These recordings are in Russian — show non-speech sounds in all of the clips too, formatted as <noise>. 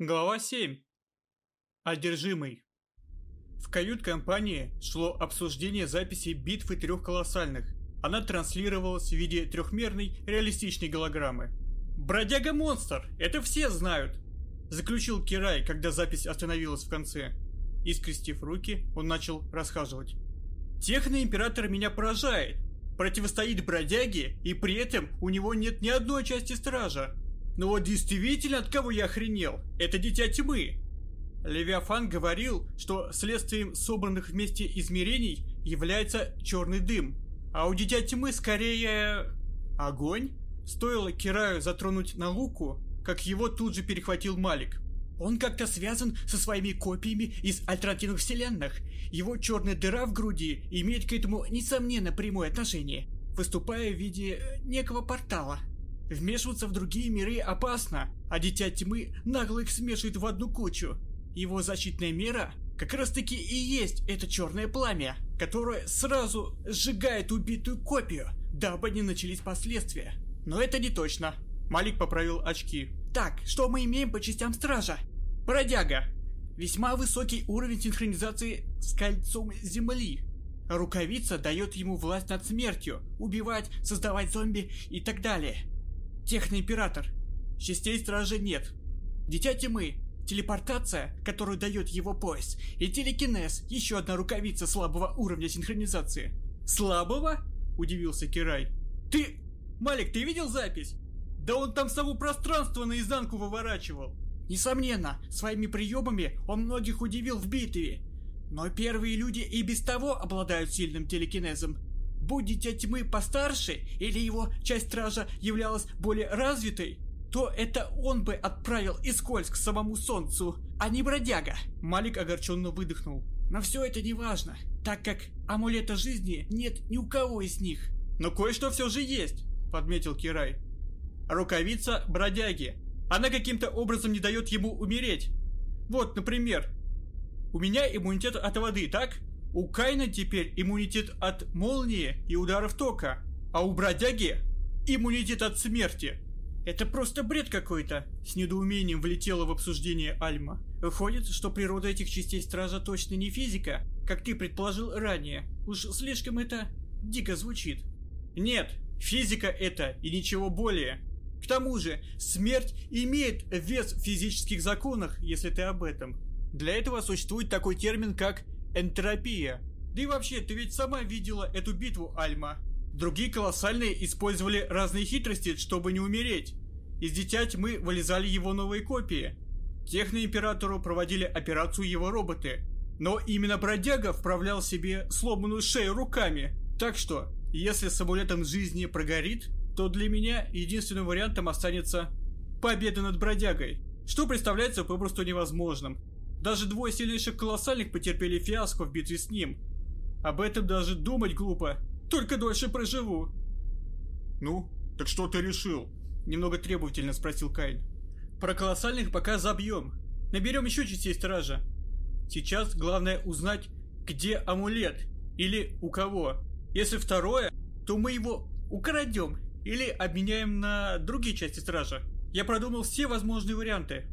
Глава 7. Одержимый. В кают-компании шло обсуждение записи битвы трех колоссальных. Она транслировалась в виде трехмерной реалистичной голограммы. «Бродяга-монстр! Это все знают!» Заключил Кирай, когда запись остановилась в конце. И скрестив руки, он начал расхаживать. «Техно-император меня поражает! Противостоит бродяге, и при этом у него нет ни одной части стража!» Но вот действительно, от кого я охренел? Это Дитя Тьмы. Левиафан говорил, что следствием собранных вместе измерений является черный дым. А у Дитя Тьмы скорее... огонь? Стоило Кираю затронуть на луку, как его тут же перехватил Малик. Он как-то связан со своими копиями из альтернативных вселенных. Его черная дыра в груди имеет к этому, несомненно, прямое отношение, выступая в виде некого портала. Вмешиваться в другие миры опасно, а Дитя Тьмы нагло их смешивает в одну кучу. Его защитная мера как раз таки и есть это черное пламя, которое сразу сжигает убитую копию, дабы не начались последствия. Но это не точно. Малик поправил очки. Так, что мы имеем по частям стража? Бродяга. Весьма высокий уровень синхронизации с кольцом Земли. Рукавица дает ему власть над смертью, убивать, создавать зомби и так далее. Техноимператор. Частей стражи нет. Дитя тьмы. Телепортация, которую дает его пояс. И телекинез, еще одна рукавица слабого уровня синхронизации. Слабого? Удивился Кирай. Ты... Малик, ты видел запись? Да он там само пространство наизнанку выворачивал. Несомненно, своими приемами он многих удивил в битве. Но первые люди и без того обладают сильным телекинезом. Будь Дитя Тьмы постарше, или его часть стража являлась более развитой, то это он бы отправил Искользь к самому Солнцу, а не бродяга. Малик огорченно выдохнул. Но все это не важно, так как амулета жизни нет ни у кого из них. Но кое-что все же есть, подметил Кирай. Рукавица бродяги. Она каким-то образом не дает ему умереть. Вот, например, у меня иммунитет от воды, так? У Кайна теперь иммунитет от молнии и ударов тока, а у бродяги иммунитет от смерти. Это просто бред какой-то, с недоумением влетело в обсуждение Альма. Выходит, что природа этих частей стража точно не физика, как ты предположил ранее. Уж слишком это дико звучит. Нет, физика это и ничего более. К тому же, смерть имеет вес в физических законах, если ты об этом. Для этого существует такой термин, как Энтропия. Да и вообще, ты ведь сама видела эту битву, Альма. Другие колоссальные использовали разные хитрости, чтобы не умереть. Из Дитя Тьмы вылезали его новые копии. Техноимператору проводили операцию его роботы. Но именно бродяга вправлял себе сломанную шею руками. Так что, если с амулетом жизни прогорит, то для меня единственным вариантом останется победа над бродягой, что представляется попросту невозможным. Даже двое сильнейших колоссальных потерпели фиаско в битве с ним. Об этом даже думать глупо. Только дольше проживу. Ну, так что ты решил? Немного требовательно спросил Кайн. Про колоссальных пока забьем. Наберем еще частей стража. Сейчас главное узнать, где амулет. Или у кого. Если второе, то мы его украдем. Или обменяем на другие части стража. Я продумал все возможные варианты.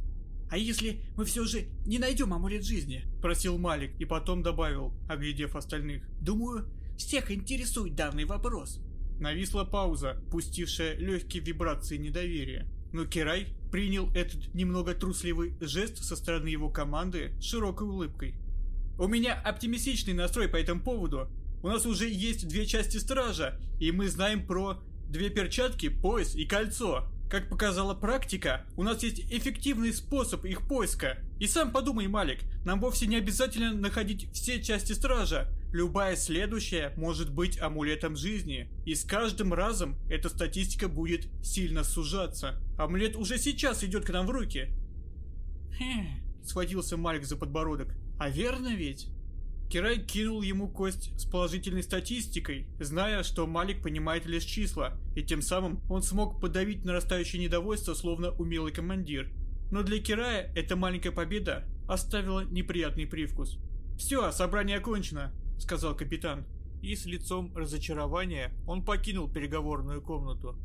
«А если мы все же не найдем амулет жизни?» – просил Малик и потом добавил, оглядев остальных. «Думаю, всех интересует данный вопрос». Нависла пауза, пустившая легкие вибрации недоверия. Но Кирай принял этот немного трусливый жест со стороны его команды широкой улыбкой. «У меня оптимистичный настрой по этому поводу. У нас уже есть две части стража, и мы знаем про две перчатки, пояс и кольцо. Как показала практика, у нас есть эффективный способ их поиска. И сам подумай, Малик, нам вовсе не обязательно находить все части стража. Любая следующая может быть амулетом жизни. И с каждым разом эта статистика будет сильно сужаться. Амулет уже сейчас идет к нам в руки. Хе, схватился Малик за подбородок. А верно ведь? Кирай кинул ему кость с положительной статистикой, зная, что Малик понимает лишь числа, и тем самым он смог подавить нарастающее недовольство, словно умелый командир. Но для Кирая эта маленькая победа оставила неприятный привкус. «Все, собрание окончено», — сказал капитан. И с лицом разочарования он покинул переговорную комнату.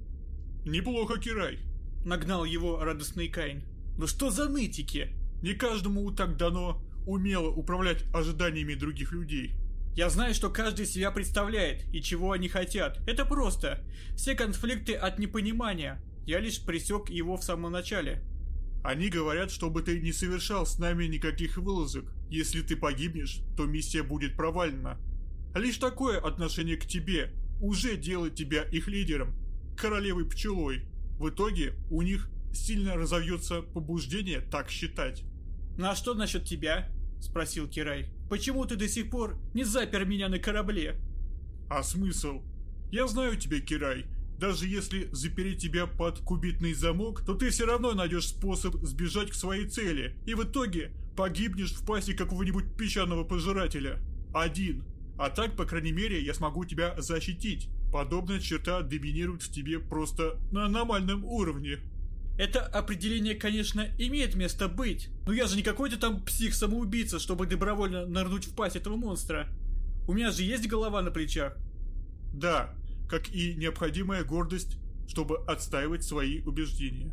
«Неплохо, Кирай», — нагнал его радостный Кайн. Ну что за нытики? Не каждому так дано умело управлять ожиданиями других людей. Я знаю, что каждый себя представляет и чего они хотят. Это просто. Все конфликты от непонимания. Я лишь пресек его в самом начале. Они говорят, чтобы ты не совершал с нами никаких вылазок. Если ты погибнешь, то миссия будет провалена. Лишь такое отношение к тебе уже делает тебя их лидером, королевой пчелой. В итоге у них сильно разовьется побуждение так считать. «Ну а что насчет тебя?» – спросил Кирай. «Почему ты до сих пор не запер меня на корабле?» «А смысл? Я знаю тебя, Кирай. Даже если запереть тебя под кубитный замок, то ты все равно найдешь способ сбежать к своей цели, и в итоге погибнешь в пасти какого-нибудь песчаного пожирателя. Один. А так, по крайней мере, я смогу тебя защитить. Подобная черта доминирует в тебе просто на аномальном уровне. Это определение, конечно, имеет место быть, но я же не какой-то там псих-самоубийца, чтобы добровольно нырнуть в пасть этого монстра. У меня же есть голова на плечах. Да, как и необходимая гордость, чтобы отстаивать свои убеждения.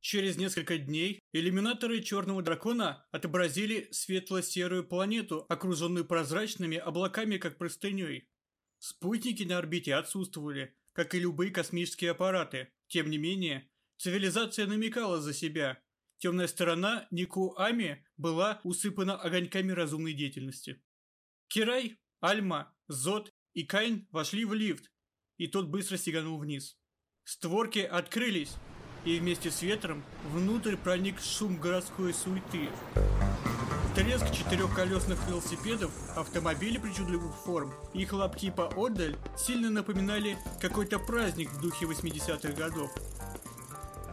Через несколько дней иллюминаторы Черного Дракона отобразили светло-серую планету, окруженную прозрачными облаками, как простыней. Спутники на орбите отсутствовали, как и любые космические аппараты. Тем не менее, цивилизация намекала за себя. Темная сторона Никуами была усыпана огоньками разумной деятельности. Кирай, Альма, Зод и Кайн вошли в лифт, и тот быстро сиганул вниз. Створки открылись, и вместе с ветром внутрь проник шум городской суеты. Треск четырехколесных велосипедов, автомобили причудливых форм и хлопки поодаль сильно напоминали какой-то праздник в духе 80-х годов.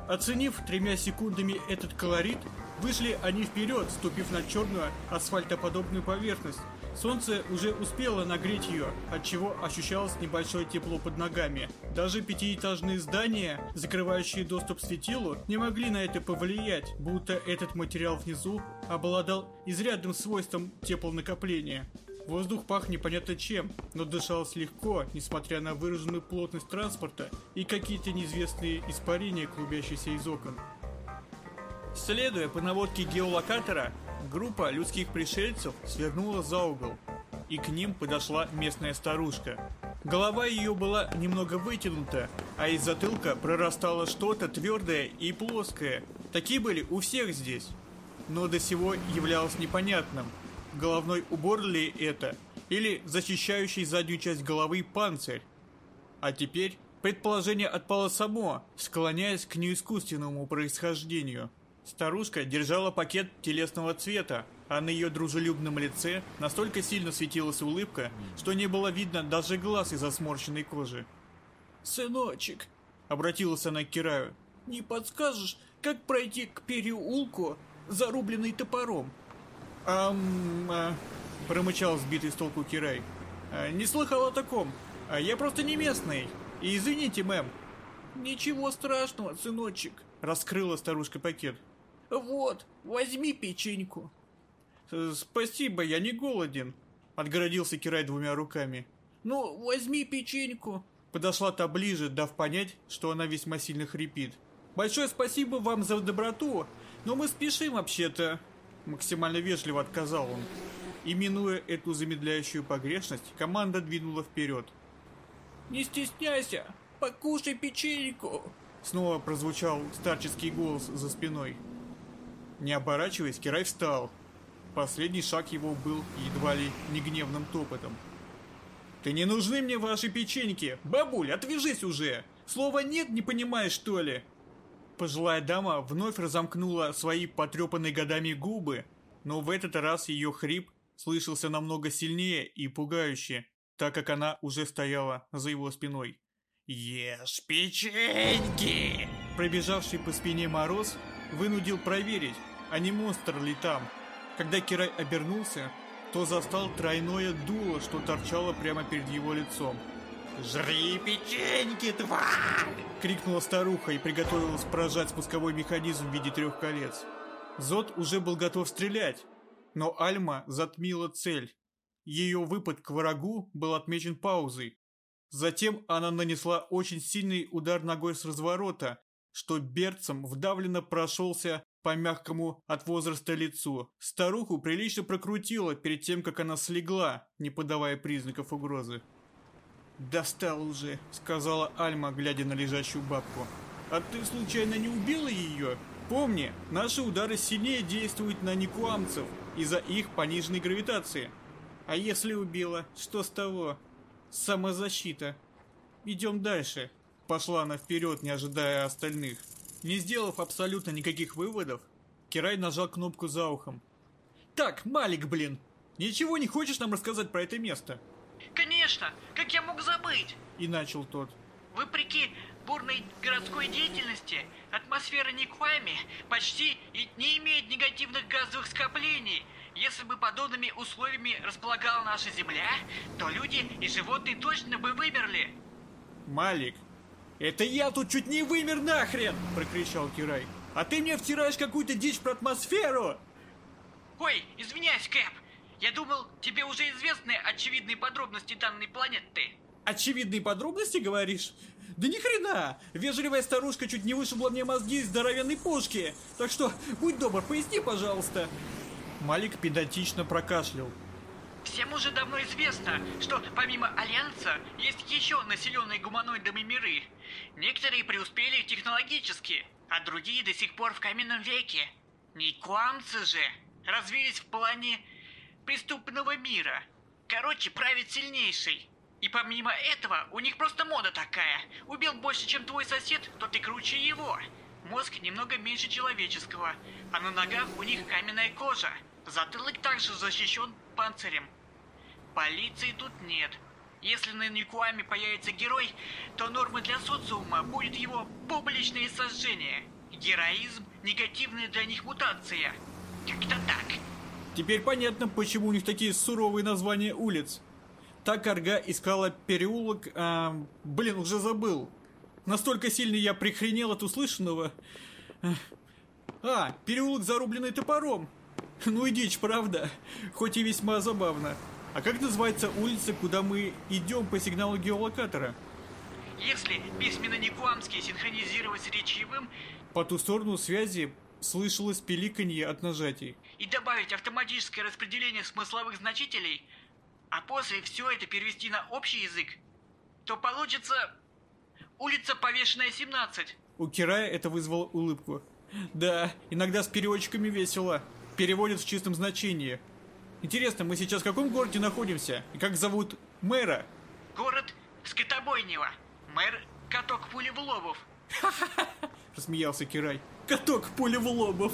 Оценив тремя секундами этот колорит, вышли они вперед, ступив на черную асфальтоподобную поверхность, Солнце уже успело нагреть ее, отчего ощущалось небольшое тепло под ногами. Даже пятиэтажные здания, закрывающие доступ к светилу, не могли на это повлиять, будто этот материал внизу обладал изрядным свойством теплонакопления. Воздух пах непонятно чем, но дышалось легко, несмотря на выраженную плотность транспорта и какие-то неизвестные испарения, клубящиеся из окон. Следуя по наводке геолокатора, Группа людских пришельцев свернула за угол, и к ним подошла местная старушка. Голова ее была немного вытянута, а из затылка прорастало что-то твердое и плоское. Такие были у всех здесь. Но до сего являлось непонятным, головной убор ли это, или защищающий заднюю часть головы панцирь. А теперь предположение отпало само, склоняясь к неискусственному происхождению. Старушка держала пакет телесного цвета, а на ее дружелюбном лице настолько сильно светилась улыбка, что не было видно даже глаз из-за сморщенной кожи. «Сыночек», — обратилась она к Кираю, — «не подскажешь, как пройти к переулку, зарубленный топором?» «Ам...» а, — промычал сбитый с толку Кирай. А, «Не слыхал о таком. А я просто не местный. И извините, мэм». «Ничего страшного, сыночек», — раскрыла старушка пакет. «Вот, возьми печеньку». «Спасибо, я не голоден», — отгородился Кирай двумя руками. «Ну, возьми печеньку». Подошла та ближе, дав понять, что она весьма сильно хрипит. «Большое спасибо вам за доброту, но мы спешим вообще-то», — максимально вежливо отказал он. И, минуя эту замедляющую погрешность, команда двинула вперед. «Не стесняйся, покушай печеньку!» Снова прозвучал старческий голос за спиной. Не оборачиваясь, Кирай встал. Последний шаг его был едва ли не гневным топотом. «Ты не нужны мне ваши печеньки! Бабуль, отвяжись уже! Слова «нет» не понимаешь, что ли?» Пожилая дама вновь разомкнула свои потрепанные годами губы, но в этот раз ее хрип слышался намного сильнее и пугающе, так как она уже стояла за его спиной. «Ешь печеньки!» Пробежавший по спине мороз вынудил проверить, а не монстр ли там. Когда Кирай обернулся, то застал тройное дуло, что торчало прямо перед его лицом. «Жри печеньки, тварь!» — крикнула старуха и приготовилась прожать спусковой механизм в виде трех колец. Зод уже был готов стрелять, но Альма затмила цель. Ее выпад к врагу был отмечен паузой. Затем она нанесла очень сильный удар ногой с разворота, что берцем вдавленно прошелся по мягкому от возраста лицу. Старуху прилично прокрутило перед тем, как она слегла, не подавая признаков угрозы. «Достал уже», — сказала Альма, глядя на лежащую бабку. «А ты случайно не убила ее? Помни, наши удары сильнее действуют на никуамцев из-за их пониженной гравитации. А если убила, что с того? Самозащита. Идем дальше». Пошла она вперед, не ожидая остальных. Не сделав абсолютно никаких выводов, Кирай нажал кнопку за ухом. «Так, Малик, блин, ничего не хочешь нам рассказать про это место?» Конечно, как я мог забыть? И начал тот. Вопреки бурной городской деятельности, атмосфера Никвами почти не имеет негативных газовых скоплений. Если бы подобными условиями располагала наша Земля, то люди и животные точно бы вымерли. Малик, это я тут чуть не вымер нахрен! Прокричал Кирай. А ты мне втираешь какую-то дичь про атмосферу! Ой, извиняюсь, Кэп, я думал, тебе уже известны очевидные подробности данной планеты. Очевидные подробности, говоришь? Да ни хрена! Вежливая старушка чуть не вышибла мне мозги из здоровенной пушки. Так что, будь добр, поясни, пожалуйста. Малик педантично прокашлял. Всем уже давно известно, что помимо Альянса есть еще населенные гуманоидами миры. Некоторые преуспели технологически, а другие до сих пор в каменном веке. Никуамцы же развились в плане преступного мира. Короче, правит сильнейший. И помимо этого, у них просто мода такая. Убил больше, чем твой сосед, то ты круче его. Мозг немного меньше человеческого, а на ногах у них каменная кожа. Затылок также защищен панцирем. Полиции тут нет. Если на Никуаме появится герой, то нормой для социума будет его публичное сожжение. Героизм – негативная для них мутация. Как-то так. Теперь понятно, почему у них такие суровые названия улиц. Та корга искала переулок... А, блин, уже забыл. Настолько сильно я прихренел от услышанного. А, переулок, зарубленный топором. Ну и дичь, правда? Хоть и весьма забавно. А как называется улица, куда мы идем по сигналу геолокатора? Если письменно-никуамский синхронизировать с речевым... По ту сторону связи слышалось пиликанье от нажатий. И добавить автоматическое распределение смысловых значителей, а после все это перевести на общий язык, то получится улица Повешенная 17. У Кирая это вызвало улыбку. Да, иногда с переводчиками весело. Переводят в чистом значении. Интересно, мы сейчас в каком городе находимся? И как зовут мэра? Город Скотобойнево. Мэр Каток Пулевлобов. <laughs> Рассмеялся Кирай. Каток Пулевлобов.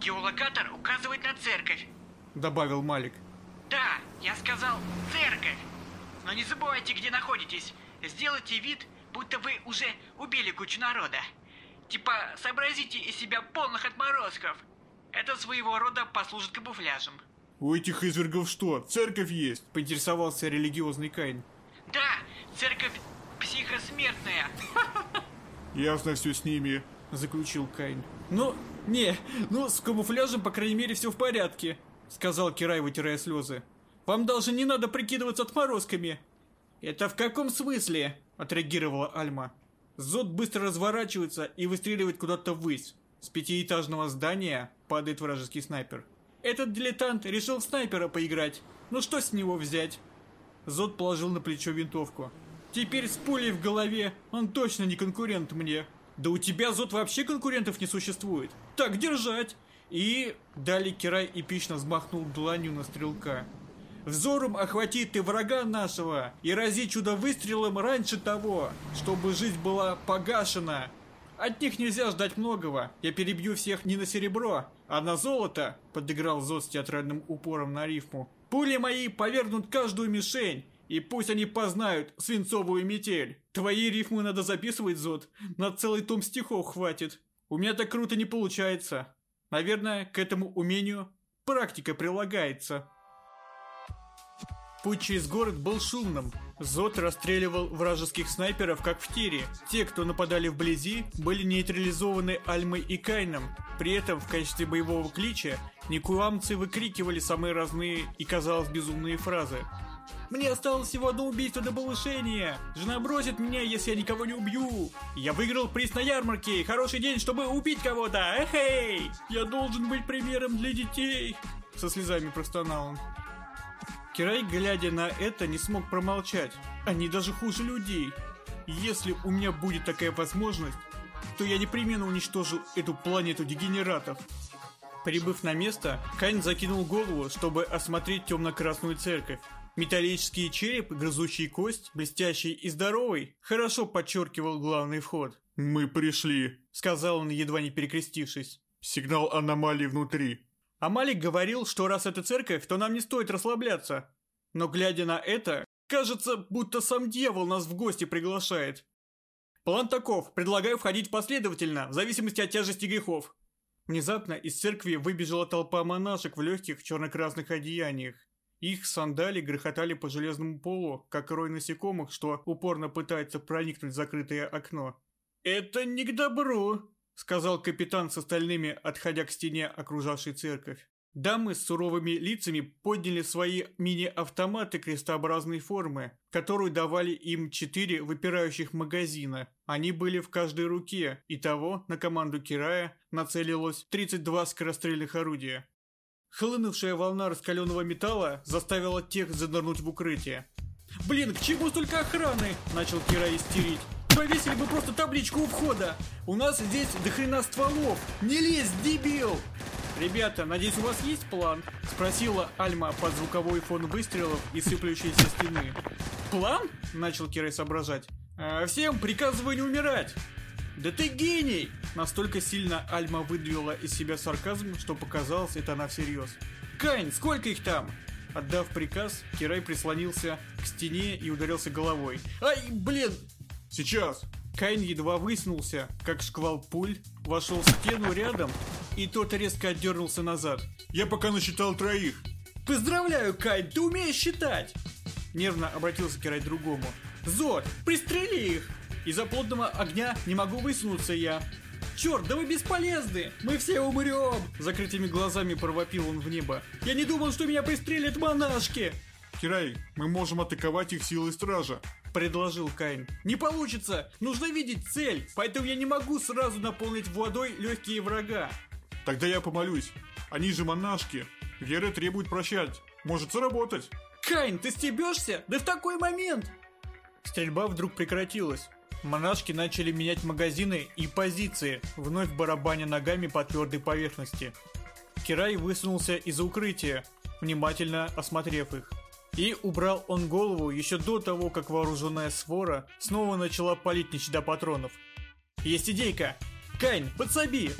Геолокатор указывает на церковь. Добавил Малик. Да, я сказал церковь. Но не забывайте, где находитесь. Сделайте вид, будто вы уже убили кучу народа. Типа, сообразите из себя полных отморозков. Это своего рода послужит камуфляжем. У этих извергов что, церковь есть? Поинтересовался религиозный Каин. Да, церковь психосмертная. Ясно все с ними. Заключил Каин. Ну, не, ну с камуфляжем, по крайней мере, все в порядке. Сказал Кирай, вытирая слезы. Вам даже не надо прикидываться отморозками. Это в каком смысле? Отреагировала Альма. Зод быстро разворачивается и выстреливает куда-то ввысь. С пятиэтажного здания падает вражеский снайпер. Этот дилетант решил в снайпера поиграть. Ну что с него взять? Зод положил на плечо винтовку. Теперь с пулей в голове он точно не конкурент мне. Да у тебя, Зод, вообще конкурентов не существует. Так держать. И далее Кирай эпично взмахнул дланью на стрелка. Взором охвати ты врага нашего и рази чудо выстрелом раньше того, чтобы жизнь была погашена. От них нельзя ждать многого. Я перебью всех не на серебро, а на золото, подыграл Зод с театральным упором на рифму. Пули мои повернут каждую мишень, и пусть они познают свинцовую метель. Твои рифмы надо записывать, Зод. На целый том стихов хватит. У меня так круто не получается. Наверное, к этому умению практика прилагается. Путь через город был шумным. Зод расстреливал вражеских снайперов, как в тире. Те, кто нападали вблизи, были нейтрализованы Альмой и Кайном. При этом в качестве боевого клича никуамцы выкрикивали самые разные и, казалось, безумные фразы. Мне осталось всего одно убийство до повышения! Жена бросит меня, если я никого не убью! Я выиграл приз на ярмарке! Хороший день, чтобы убить кого-то! Эхей! Я должен быть примером для детей!» Со слезами простонал он. Кирай, глядя на это, не смог промолчать. Они даже хуже людей. Если у меня будет такая возможность, то я непременно уничтожу эту планету дегенератов. Прибыв на место, Кайн закинул голову, чтобы осмотреть темно-красную церковь. Металлический череп, грызущий кость, блестящий и здоровый, хорошо подчеркивал главный вход. «Мы пришли», — сказал он, едва не перекрестившись. «Сигнал аномалии внутри». А Малик говорил, что раз это церковь, то нам не стоит расслабляться. Но глядя на это, кажется, будто сам дьявол нас в гости приглашает. План таков, предлагаю входить последовательно, в зависимости от тяжести грехов. Внезапно из церкви выбежала толпа монашек в легких черно-красных одеяниях. Их сандали грохотали по железному полу, как рой насекомых, что упорно пытается проникнуть в закрытое окно. «Это не к добру», — сказал капитан с остальными, отходя к стене, окружавшей церковь. Дамы с суровыми лицами подняли свои мини-автоматы крестообразной формы, которую давали им четыре выпирающих магазина. Они были в каждой руке, и того на команду Кирая нацелилось 32 скорострельных орудия. Хлынувшая волна раскаленного металла заставила тех занырнуть в укрытие. «Блин, к чему столько охраны?» – начал Кирай истерить. «Повесили бы просто табличку у входа! У нас здесь дохрена стволов! Не лезь, дебил!» «Ребята, надеюсь, у вас есть план?» – спросила Альма под звуковой фон выстрелов и сыплющейся стены. «План?» – начал Кирай соображать. «А «Всем приказываю не умирать!» «Да ты гений!» Настолько сильно Альма выдвинула из себя сарказм, что показалось это она всерьез. «Кайн, сколько их там?» Отдав приказ, Кирай прислонился к стене и ударился головой. «Ай, блин!» «Сейчас!» Кайн едва высунулся, как шквал пуль, вошел в стену рядом, и тот резко отдернулся назад. «Я пока насчитал троих!» «Поздравляю, Кайн, ты умеешь считать!» Нервно обратился Кирай к другому. «Зод, пристрели их!» Из-за плотного огня не могу высунуться я. Черт, да вы бесполезны! Мы все умрем! Закрытыми глазами провопил он в небо. Я не думал, что меня пристрелят монашки! Кирай, мы можем атаковать их силой стража. Предложил Кайн. Не получится! Нужно видеть цель, поэтому я не могу сразу наполнить водой легкие врага. Тогда я помолюсь. Они же монашки. Вера требует прощать. Может сработать. Кайн, ты стебешься? Да в такой момент! Стрельба вдруг прекратилась. Монашки начали менять магазины и позиции, вновь барабаня ногами по твердой поверхности. Кирай высунулся из укрытия, внимательно осмотрев их. И убрал он голову еще до того, как вооруженная свора снова начала палить не до патронов. «Есть идейка! Кайн, подсоби!»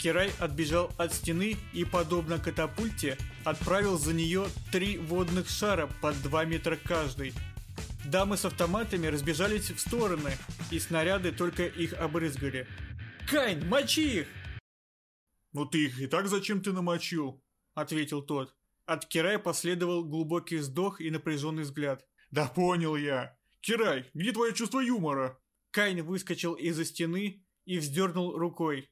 Кирай отбежал от стены и, подобно катапульте, отправил за нее три водных шара под 2 метра каждый – Дамы с автоматами разбежались в стороны, и снаряды только их обрызгали. «Кайн, мочи их!» «Ну ты их и так зачем ты намочил?» — ответил тот. От Кирая последовал глубокий вздох и напряженный взгляд. «Да понял я! Кирай, где твое чувство юмора?» Кайн выскочил из-за стены и вздернул рукой.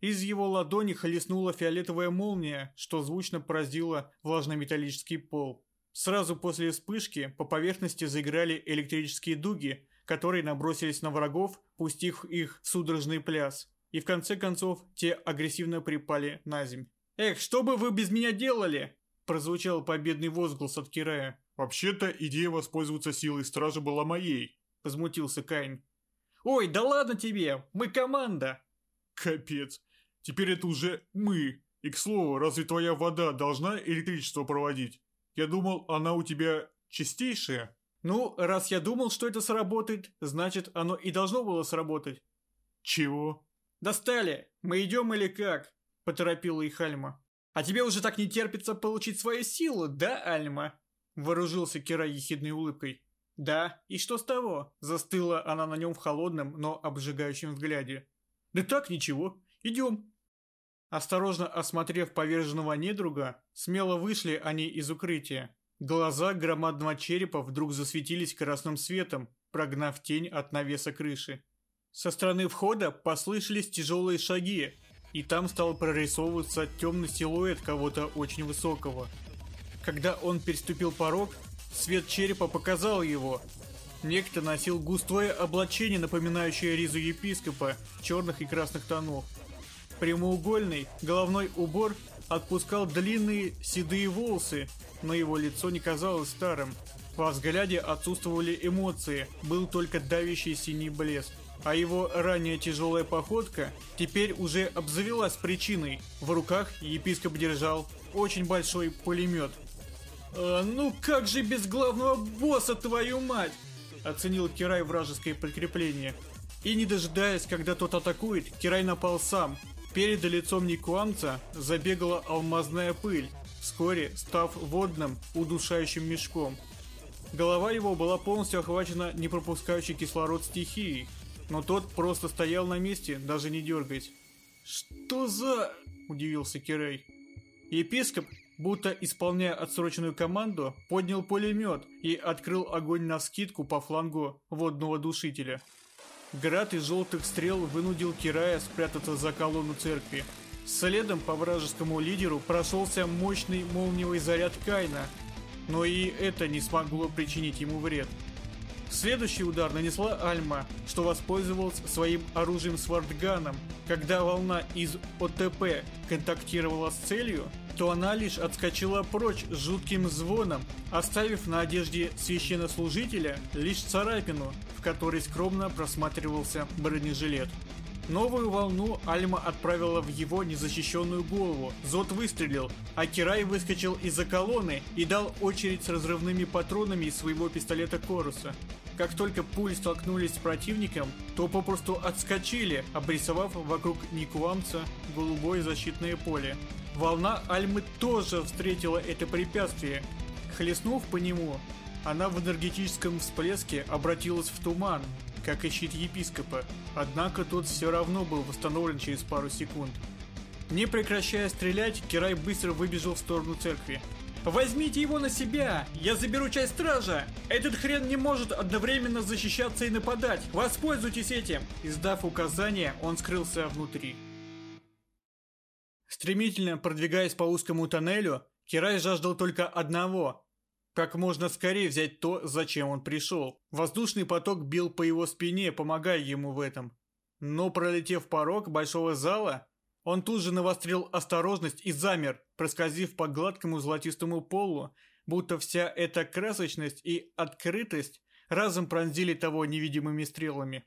Из его ладони хлестнула фиолетовая молния, что звучно поразило влажно-металлический пол. Сразу после вспышки по поверхности заиграли электрические дуги, которые набросились на врагов, пустив их в судорожный пляс. И в конце концов те агрессивно припали на земь. «Эх, что бы вы без меня делали?» Прозвучал победный возглас от Кирая. «Вообще-то идея воспользоваться силой стражи была моей», возмутился Кайн. «Ой, да ладно тебе, мы команда!» «Капец, теперь это уже мы. И к слову, разве твоя вода должна электричество проводить?» Я думал, она у тебя чистейшая. Ну, раз я думал, что это сработает, значит, оно и должно было сработать. Чего? Достали! Мы идем или как? Поторопила их Альма. А тебе уже так не терпится получить свою силу, да, Альма? Вооружился Кира ехидной улыбкой. Да, и что с того? Застыла она на нем в холодном, но обжигающем взгляде. Да так, ничего. Идем. Осторожно осмотрев поверженного недруга, смело вышли они из укрытия. Глаза громадного черепа вдруг засветились красным светом, прогнав тень от навеса крыши. Со стороны входа послышались тяжелые шаги, и там стал прорисовываться темный силуэт кого-то очень высокого. Когда он переступил порог, Свет черепа показал его. Некто носил густое облачение, напоминающее ризу епископа, черных и красных тонов. Прямоугольный головной убор отпускал длинные седые волосы, но его лицо не казалось старым. Во взгляде отсутствовали эмоции, был только давящий синий блеск. А его ранее тяжелая походка теперь уже обзавелась причиной. В руках епископ держал очень большой пулемет. «А, «Ну как же без главного босса, твою мать!» Оценил Кирай вражеское подкрепление. И не дожидаясь, когда тот атакует, Кирай напал сам. Перед лицом Никуамца забегала алмазная пыль, вскоре став водным, удушающим мешком. Голова его была полностью охвачена непропускающей кислород стихией, но тот просто стоял на месте, даже не дергаясь. «Что за...» – удивился Кирей. Епископ, будто исполняя отсроченную команду, поднял пулемет и открыл огонь на скидку по флангу водного душителя. Град из желтых стрел вынудил Кирая спрятаться за колонну церкви. Следом по вражескому лидеру прошелся мощный молниевый заряд Кайна, но и это не смогло причинить ему вред. Следующий удар нанесла Альма, что воспользовалась своим оружием свардганом. Когда волна из ОТП контактировала с целью, то она лишь отскочила прочь с жутким звоном, оставив на одежде священнослужителя лишь царапину, в которой скромно просматривался бронежилет. Новую волну Альма отправила в его незащищенную голову. Зод выстрелил, а Кирай выскочил из-за колонны и дал очередь с разрывными патронами из своего пистолета Коруса. Как только пули столкнулись с противником, то попросту отскочили, обрисовав вокруг Никуамца голубое защитное поле. Волна Альмы тоже встретила это препятствие. Хлестнув по нему, она в энергетическом всплеске обратилась в туман, как и щит епископа, однако тот все равно был восстановлен через пару секунд. Не прекращая стрелять, Кирай быстро выбежал в сторону церкви. «Возьмите его на себя! Я заберу часть стража! Этот хрен не может одновременно защищаться и нападать! Воспользуйтесь этим!» Издав указание, он скрылся внутри. Стремительно продвигаясь по узкому тоннелю, Кирай жаждал только одного как можно скорее взять то, зачем он пришел. Воздушный поток бил по его спине, помогая ему в этом. Но пролетев порог большого зала, он тут же навострил осторожность и замер, проскользив по гладкому золотистому полу, будто вся эта красочность и открытость разом пронзили того невидимыми стрелами.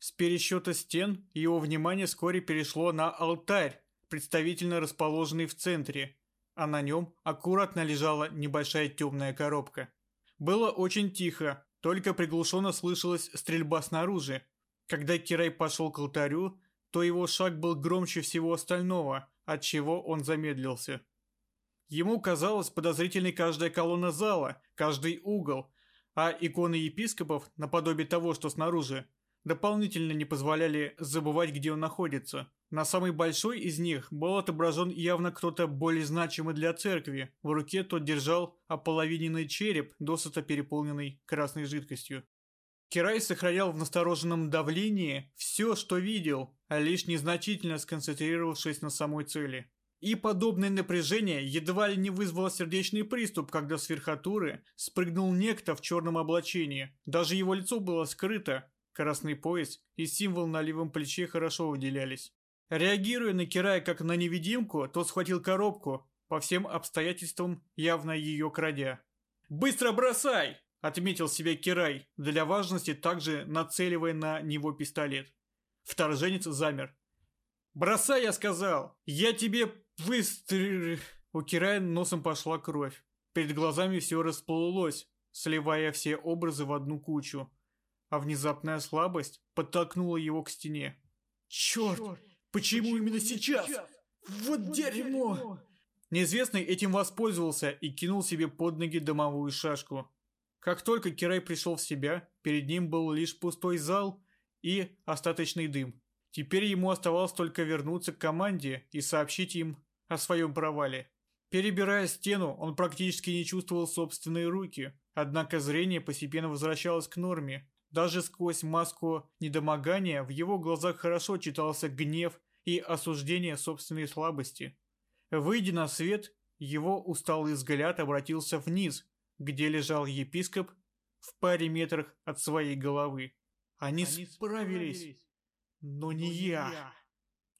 С пересчета стен его внимание вскоре перешло на алтарь, представительно расположенный в центре, а на нем аккуратно лежала небольшая темная коробка. Было очень тихо, только приглушенно слышалась стрельба снаружи. Когда Кирай пошел к алтарю, то его шаг был громче всего остального, от чего он замедлился. Ему казалось подозрительной каждая колонна зала, каждый угол, а иконы епископов, наподобие того, что снаружи, дополнительно не позволяли забывать, где он находится. На самой большой из них был отображен явно кто-то более значимый для церкви. В руке тот держал ополовиненный череп, досыта переполненный красной жидкостью. Кирай сохранял в настороженном давлении все, что видел, а лишь незначительно сконцентрировавшись на самой цели. И подобное напряжение едва ли не вызвало сердечный приступ, когда с верхотуры спрыгнул некто в черном облачении. Даже его лицо было скрыто. Красный пояс и символ на левом плече хорошо выделялись. Реагируя на Кирая как на невидимку, тот схватил коробку, по всем обстоятельствам явно ее крадя. «Быстро бросай!» – отметил себе Кирай, для важности также нацеливая на него пистолет. Вторженец замер. «Бросай, я сказал! Я тебе выстрел...» У Кирая носом пошла кровь. Перед глазами все расплылось, сливая все образы в одну кучу. А внезапная слабость подтолкнула его к стене. «Черт! Черт! Почему, именно сейчас? Вот, дерьмо! Неизвестный этим воспользовался и кинул себе под ноги домовую шашку. Как только Кирай пришел в себя, перед ним был лишь пустой зал и остаточный дым. Теперь ему оставалось только вернуться к команде и сообщить им о своем провале. Перебирая стену, он практически не чувствовал собственные руки, однако зрение постепенно возвращалось к норме. Даже сквозь маску недомогания в его глазах хорошо читался гнев и осуждение собственной слабости. Выйдя на свет, его усталый взгляд обратился вниз, где лежал епископ в паре метрах от своей головы. Они, Они справились, справились, но не но я. я.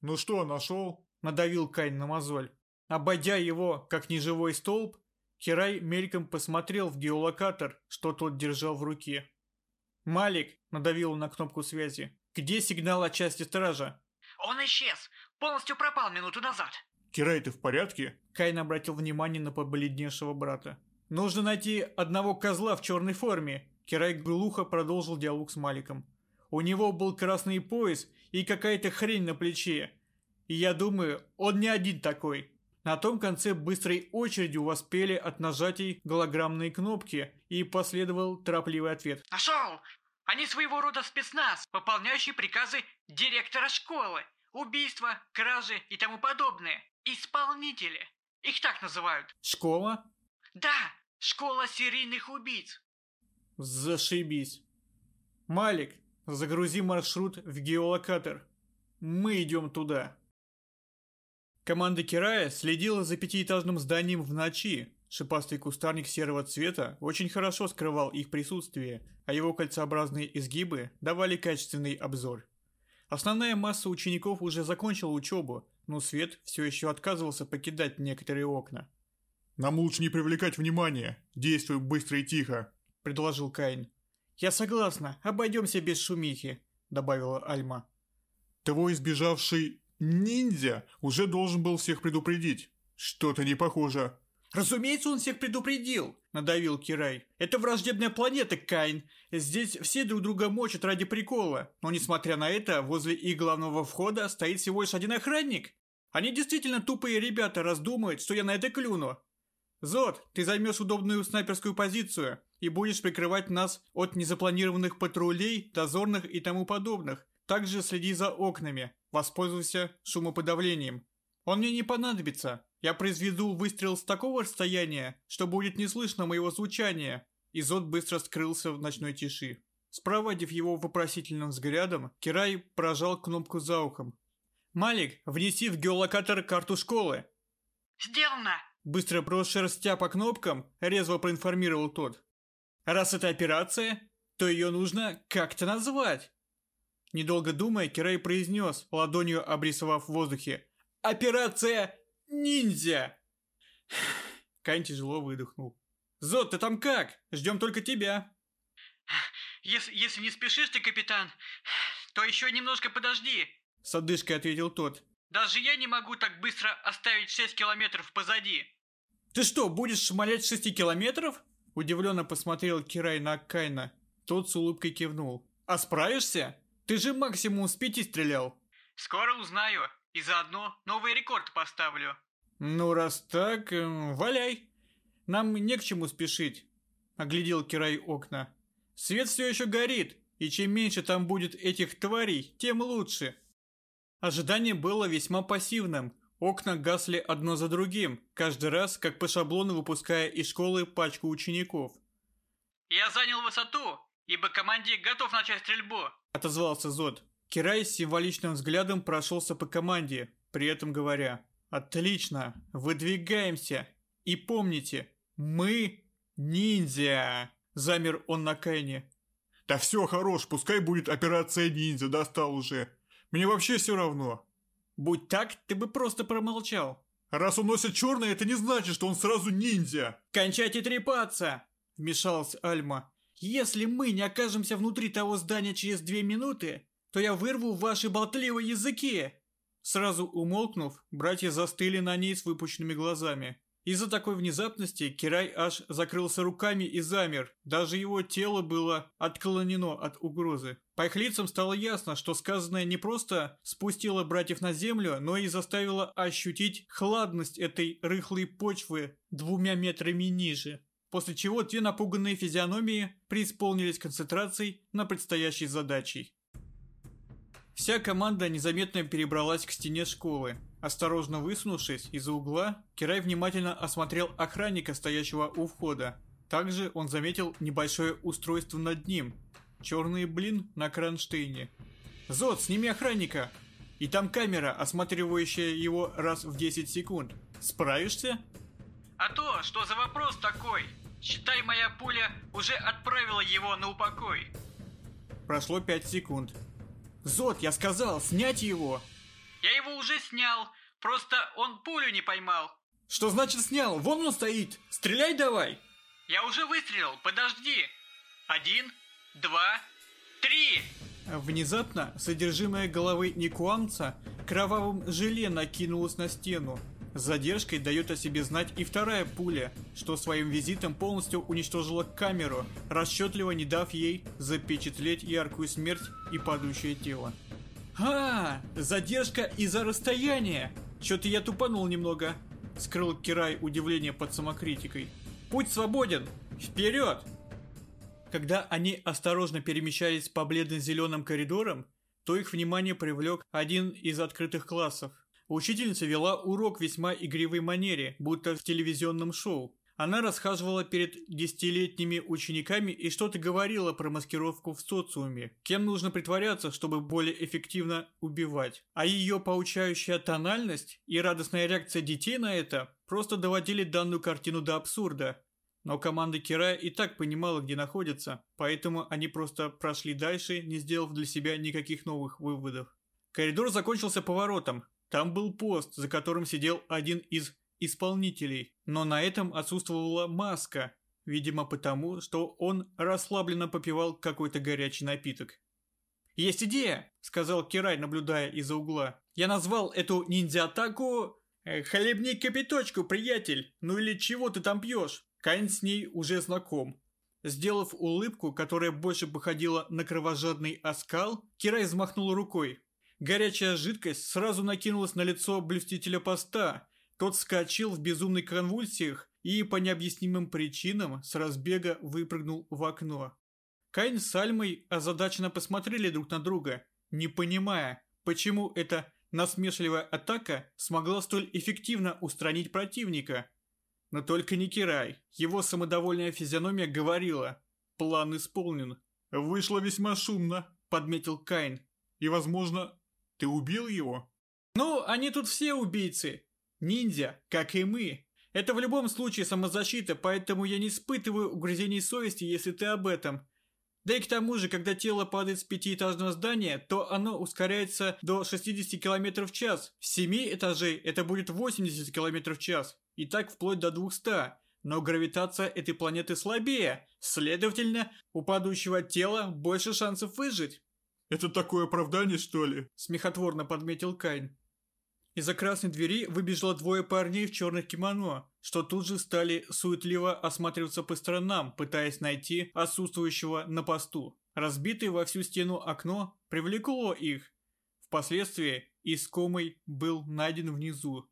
«Ну что, нашел?» — надавил Кайн на мозоль. Обойдя его, как неживой столб, Кирай мельком посмотрел в геолокатор, что тот держал в руке. «Малик!» — надавил на кнопку связи. «Где сигнал от части стража?» «Он исчез! Полностью пропал минуту назад!» «Кирай, ты в порядке?» Кайн обратил внимание на побледневшего брата. «Нужно найти одного козла в черной форме!» Кирай глухо продолжил диалог с Маликом. «У него был красный пояс и какая-то хрень на плече. И я думаю, он не один такой. На том конце быстрой очередью воспели от нажатий голограммные кнопки, и последовал торопливый ответ. «Нашел! Они своего рода спецназ, выполняющий приказы директора школы. Убийства, кражи и тому подобное. Исполнители. Их так называют. Школа? Да, школа серийных убийц. Зашибись. Малик, загрузи маршрут в геолокатор. Мы идем туда. Команда Кирая следила за пятиэтажным зданием в ночи. Шипастый кустарник серого цвета очень хорошо скрывал их присутствие, а его кольцеобразные изгибы давали качественный обзор. Основная масса учеников уже закончила учебу, но свет все еще отказывался покидать некоторые окна. «Нам лучше не привлекать внимания, действуй быстро и тихо», — предложил Каин. «Я согласна, обойдемся без шумихи», — добавила Альма. «Твой избежавший Ниндзя уже должен был всех предупредить. Что-то не похоже. «Разумеется, он всех предупредил», — надавил Кирай. «Это враждебная планета, Кайн. Здесь все друг друга мочат ради прикола. Но, несмотря на это, возле их главного входа стоит всего лишь один охранник. Они действительно тупые ребята, раздумывают, что я на это клюну. Зод, ты займешь удобную снайперскую позицию и будешь прикрывать нас от незапланированных патрулей, дозорных и тому подобных. Также следи за окнами. Воспользуйся шумоподавлением. Он мне не понадобится. Я произведу выстрел с такого расстояния, что будет не слышно моего звучания. Изот быстро скрылся в ночной тиши. Спроводив его вопросительным взглядом, Кирай прожал кнопку за ухом. «Малик, внеси в геолокатор карту школы!» «Сделано!» Быстро прошерстя по кнопкам, резво проинформировал тот. «Раз это операция, то ее нужно как-то назвать!» Недолго думая, Кирай произнес, ладонью обрисовав в воздухе. «Операция ниндзя!» Кайн тяжело выдохнул. «Зод, ты там как? Ждем только тебя!» если, «Если не спешишь ты, капитан, то еще немножко подожди!» С одышкой ответил тот. «Даже я не могу так быстро оставить 6 километров позади!» «Ты что, будешь шмалять 6 километров?» Удивленно посмотрел Кирай на Кайна. Тот с улыбкой кивнул. «А справишься?» Ты же максимум с пяти стрелял. Скоро узнаю. И заодно новый рекорд поставлю. Ну, раз так, э, валяй. Нам не к чему спешить. Оглядел Кирай окна. Свет все еще горит, и чем меньше там будет этих тварей, тем лучше. Ожидание было весьма пассивным. Окна гасли одно за другим, каждый раз, как по шаблону выпуская из школы пачку учеников. «Я занял высоту, ибо команде готов начать стрельбу отозвался Зод. Кирай с символичным взглядом прошелся по команде, при этом говоря «Отлично, выдвигаемся! И помните, мы ниндзя!» Замер он на Кайне. «Да все, хорош, пускай будет операция ниндзя, достал уже. Мне вообще все равно». «Будь так, ты бы просто промолчал». «Раз он носит черное, это не значит, что он сразу ниндзя». «Кончайте трепаться!» – вмешалась Альма. Если мы не окажемся внутри того здания через две минуты, то я вырву ваши болтливые языки!» Сразу умолкнув, братья застыли на ней с выпущенными глазами. Из-за такой внезапности Кирай аж закрылся руками и замер. Даже его тело было отклонено от угрозы. По их лицам стало ясно, что сказанное не просто спустило братьев на землю, но и заставило ощутить хладность этой рыхлой почвы двумя метрами ниже после чего те напуганные физиономии преисполнились концентрацией на предстоящей задачей. Вся команда незаметно перебралась к стене школы. Осторожно высунувшись из-за угла, Кирай внимательно осмотрел охранника, стоящего у входа. Также он заметил небольшое устройство над ним. Черный блин на кронштейне. «Зод, сними охранника!» И там камера, осматривающая его раз в 10 секунд. Справишься? А то, что за вопрос такой? Считай, моя пуля уже отправила его на упокой. Прошло пять секунд. Зод, я сказал, снять его! Я его уже снял, просто он пулю не поймал. Что значит снял? Вон он стоит! Стреляй давай! Я уже выстрелил, подожди. Один, два, три. Внезапно содержимое головы Никуамца кровавым желе накинулось на стену. С задержкой дает о себе знать и вторая пуля, что своим визитом полностью уничтожила камеру, расчетливо не дав ей запечатлеть яркую смерть и падающее тело. «А, задержка из-за расстояния! Чё-то я тупанул немного», — скрыл Кирай удивление под самокритикой. «Путь свободен! Вперед!» Когда они осторожно перемещались по бледно-зеленым коридорам, то их внимание привлек один из открытых классов. Учительница вела урок весьма игривой манере, будто в телевизионном шоу. Она расхаживала перед десятилетними учениками и что-то говорила про маскировку в социуме. Кем нужно притворяться, чтобы более эффективно убивать. А ее поучающая тональность и радостная реакция детей на это просто доводили данную картину до абсурда. Но команда Кирая и так понимала, где находится, поэтому они просто прошли дальше, не сделав для себя никаких новых выводов. Коридор закончился поворотом. Там был пост, за которым сидел один из исполнителей, но на этом отсутствовала маска, видимо потому, что он расслабленно попивал какой-то горячий напиток. «Есть идея!» – сказал Кирай, наблюдая из-за угла. «Я назвал эту ниндзя-атаку... Э, «Хлебни капиточку, приятель! Ну или чего ты там пьешь?» Кайн с ней уже знаком. Сделав улыбку, которая больше походила на кровожадный оскал, Кирай взмахнул рукой. Горячая жидкость сразу накинулась на лицо блюстителя поста. Тот вскочил в безумных конвульсиях и по необъяснимым причинам с разбега выпрыгнул в окно. Кайн с Альмой озадаченно посмотрели друг на друга, не понимая, почему эта насмешливая атака смогла столь эффективно устранить противника. Но только не Кирай. Его самодовольная физиономия говорила. План исполнен. «Вышло весьма шумно», — подметил Кайн. «И, возможно, ты убил его?» «Ну, они тут все убийцы. Ниндзя, как и мы. Это в любом случае самозащита, поэтому я не испытываю угрызений совести, если ты об этом. Да и к тому же, когда тело падает с пятиэтажного здания, то оно ускоряется до 60 км в час. С 7 этажей это будет 80 км в час и так вплоть до 200, но гравитация этой планеты слабее, следовательно, у падающего тела больше шансов выжить. «Это такое оправдание, что ли?» – смехотворно подметил Кайн. Из-за красной двери выбежало двое парней в черных кимоно, что тут же стали суетливо осматриваться по сторонам, пытаясь найти отсутствующего на посту. Разбитое во всю стену окно привлекло их. Впоследствии искомый был найден внизу,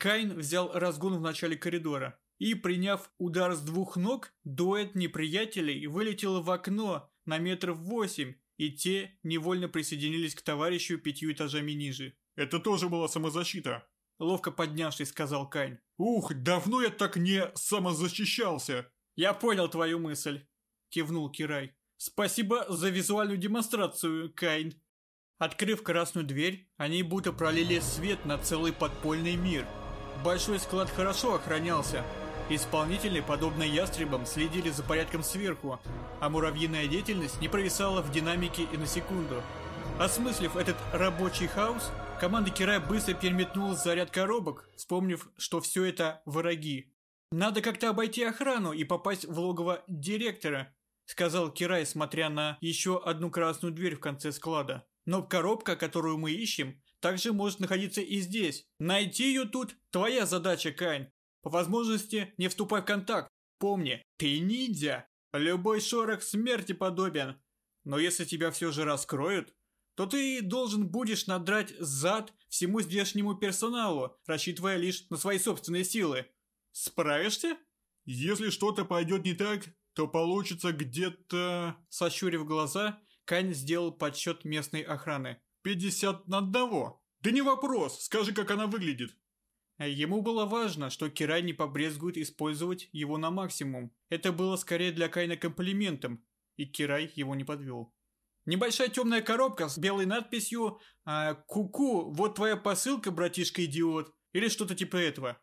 Кайн взял разгон в начале коридора. И, приняв удар с двух ног, дуэт неприятелей вылетел в окно на метров восемь, и те невольно присоединились к товарищу пятью этажами ниже. «Это тоже была самозащита», — ловко поднявшись, сказал Кайн. «Ух, давно я так не самозащищался!» «Я понял твою мысль», — кивнул Кирай. «Спасибо за визуальную демонстрацию, Кайн». Открыв красную дверь, они будто пролили свет на целый подпольный мир — Большой склад хорошо охранялся. Исполнители, подобно ястребам, следили за порядком сверху, а муравьиная деятельность не провисала в динамике и на секунду. Осмыслив этот рабочий хаос, команда Кирая быстро переметнула заряд коробок, вспомнив, что все это враги. «Надо как-то обойти охрану и попасть в логово директора», сказал Кирай, смотря на еще одну красную дверь в конце склада. «Но коробка, которую мы ищем, также может находиться и здесь. Найти ее тут – твоя задача, Кань. По возможности не вступай в контакт. Помни, ты ниндзя. Любой шорох смерти подобен. Но если тебя все же раскроют, то ты должен будешь надрать зад всему здешнему персоналу, рассчитывая лишь на свои собственные силы. Справишься? Если что-то пойдет не так, то получится где-то... Сощурив глаза, Кань сделал подсчет местной охраны. «Пятьдесят на одного. Да не вопрос, скажи, как она выглядит». Ему было важно, что Кирай не побрезгует использовать его на максимум. Это было скорее для Кайна комплиментом, и Кирай его не подвел. Небольшая темная коробка с белой надписью а, «Ку-ку, вот твоя посылка, братишка-идиот» или что-то типа этого.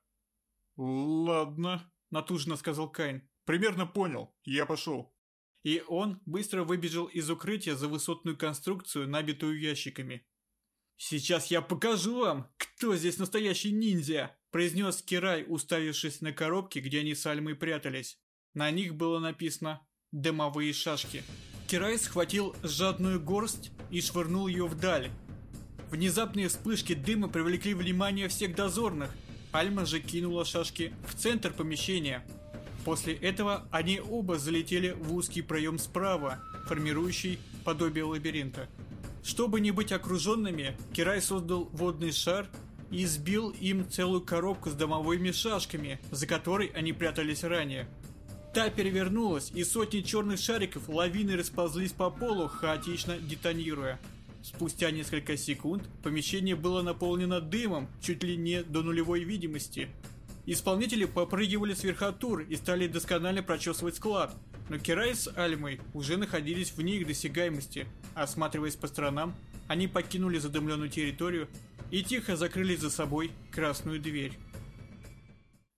«Ладно», — натужно сказал Кайн. Примерно понял. Я пошел. И он быстро выбежал из укрытия за высотную конструкцию, набитую ящиками. «Сейчас я покажу вам, кто здесь настоящий ниндзя!» произнес Кирай, уставившись на коробки, где они с Альмой прятались. На них было написано «Дымовые шашки». Кирай схватил жадную горсть и швырнул ее вдаль. Внезапные вспышки дыма привлекли внимание всех дозорных. Альма же кинула шашки в центр помещения. После этого они оба залетели в узкий проем справа, формирующий подобие лабиринта. Чтобы не быть окруженными, Кирай создал водный шар и сбил им целую коробку с домовыми шашками, за которой они прятались ранее. Та перевернулась, и сотни черных шариков лавиной расползлись по полу, хаотично детонируя. Спустя несколько секунд помещение было наполнено дымом, чуть ли не до нулевой видимости. Исполнители попрыгивали с верхотур и стали досконально прочесывать склад, но Кирай с Альмой уже находились вне их досягаемости. Осматриваясь по сторонам, они покинули задымленную территорию и тихо закрыли за собой красную дверь.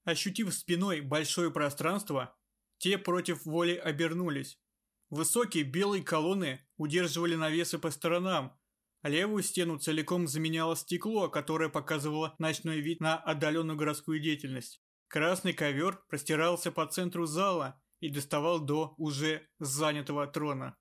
Ощутив спиной большое пространство, те против воли обернулись. Высокие белые колонны удерживали навесы по сторонам, Левую стену целиком заменяло стекло, которое показывало ночной вид на отдаленную городскую деятельность. Красный ковер простирался по центру зала и доставал до уже занятого трона.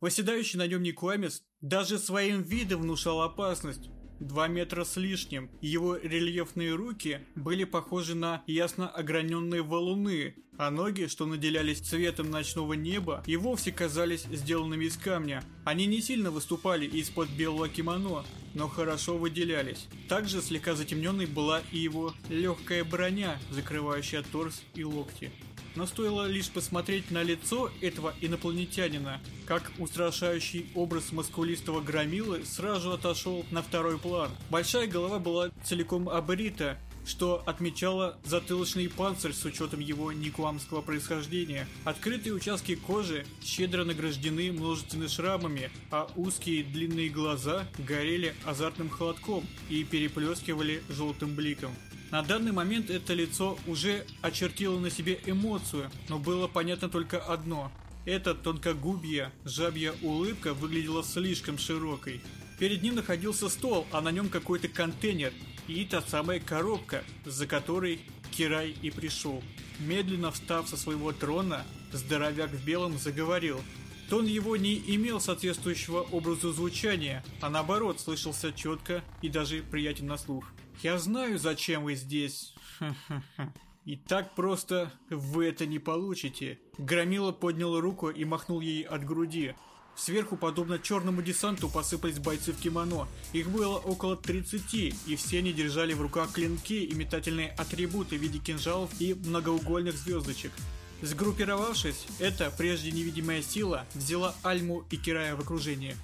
Восседающий на нем Никуамис даже своим видом внушал опасность. Два метра с лишним, его рельефные руки были похожи на ясно ограненные валуны, а ноги, что наделялись цветом ночного неба, и вовсе казались сделанными из камня. Они не сильно выступали из-под белого кимоно, но хорошо выделялись. Также слегка затемненной была и его легкая броня, закрывающая торс и локти но стоило лишь посмотреть на лицо этого инопланетянина, как устрашающий образ маскулистого громилы сразу отошел на второй план. Большая голова была целиком обрита, что отмечало затылочный панцирь с учетом его никуамского происхождения. Открытые участки кожи щедро награждены множественными шрамами, а узкие длинные глаза горели азартным холодком и переплескивали желтым бликом. На данный момент это лицо уже очертило на себе эмоцию, но было понятно только одно. Эта тонкогубья, жабья улыбка выглядела слишком широкой. Перед ним находился стол, а на нем какой-то контейнер и та самая коробка, за которой Кирай и пришел. Медленно встав со своего трона, здоровяк в белом заговорил. Тон его не имел соответствующего образу звучания, а наоборот слышался четко и даже приятен на слух. Я знаю, зачем вы здесь. И так просто вы это не получите. Громила поднял руку и махнул ей от груди. Сверху, подобно черному десанту, посыпались бойцы в кимоно. Их было около 30, и все они держали в руках клинки и метательные атрибуты в виде кинжалов и многоугольных звездочек. Сгруппировавшись, эта прежде невидимая сила взяла Альму и Кирая в окружение.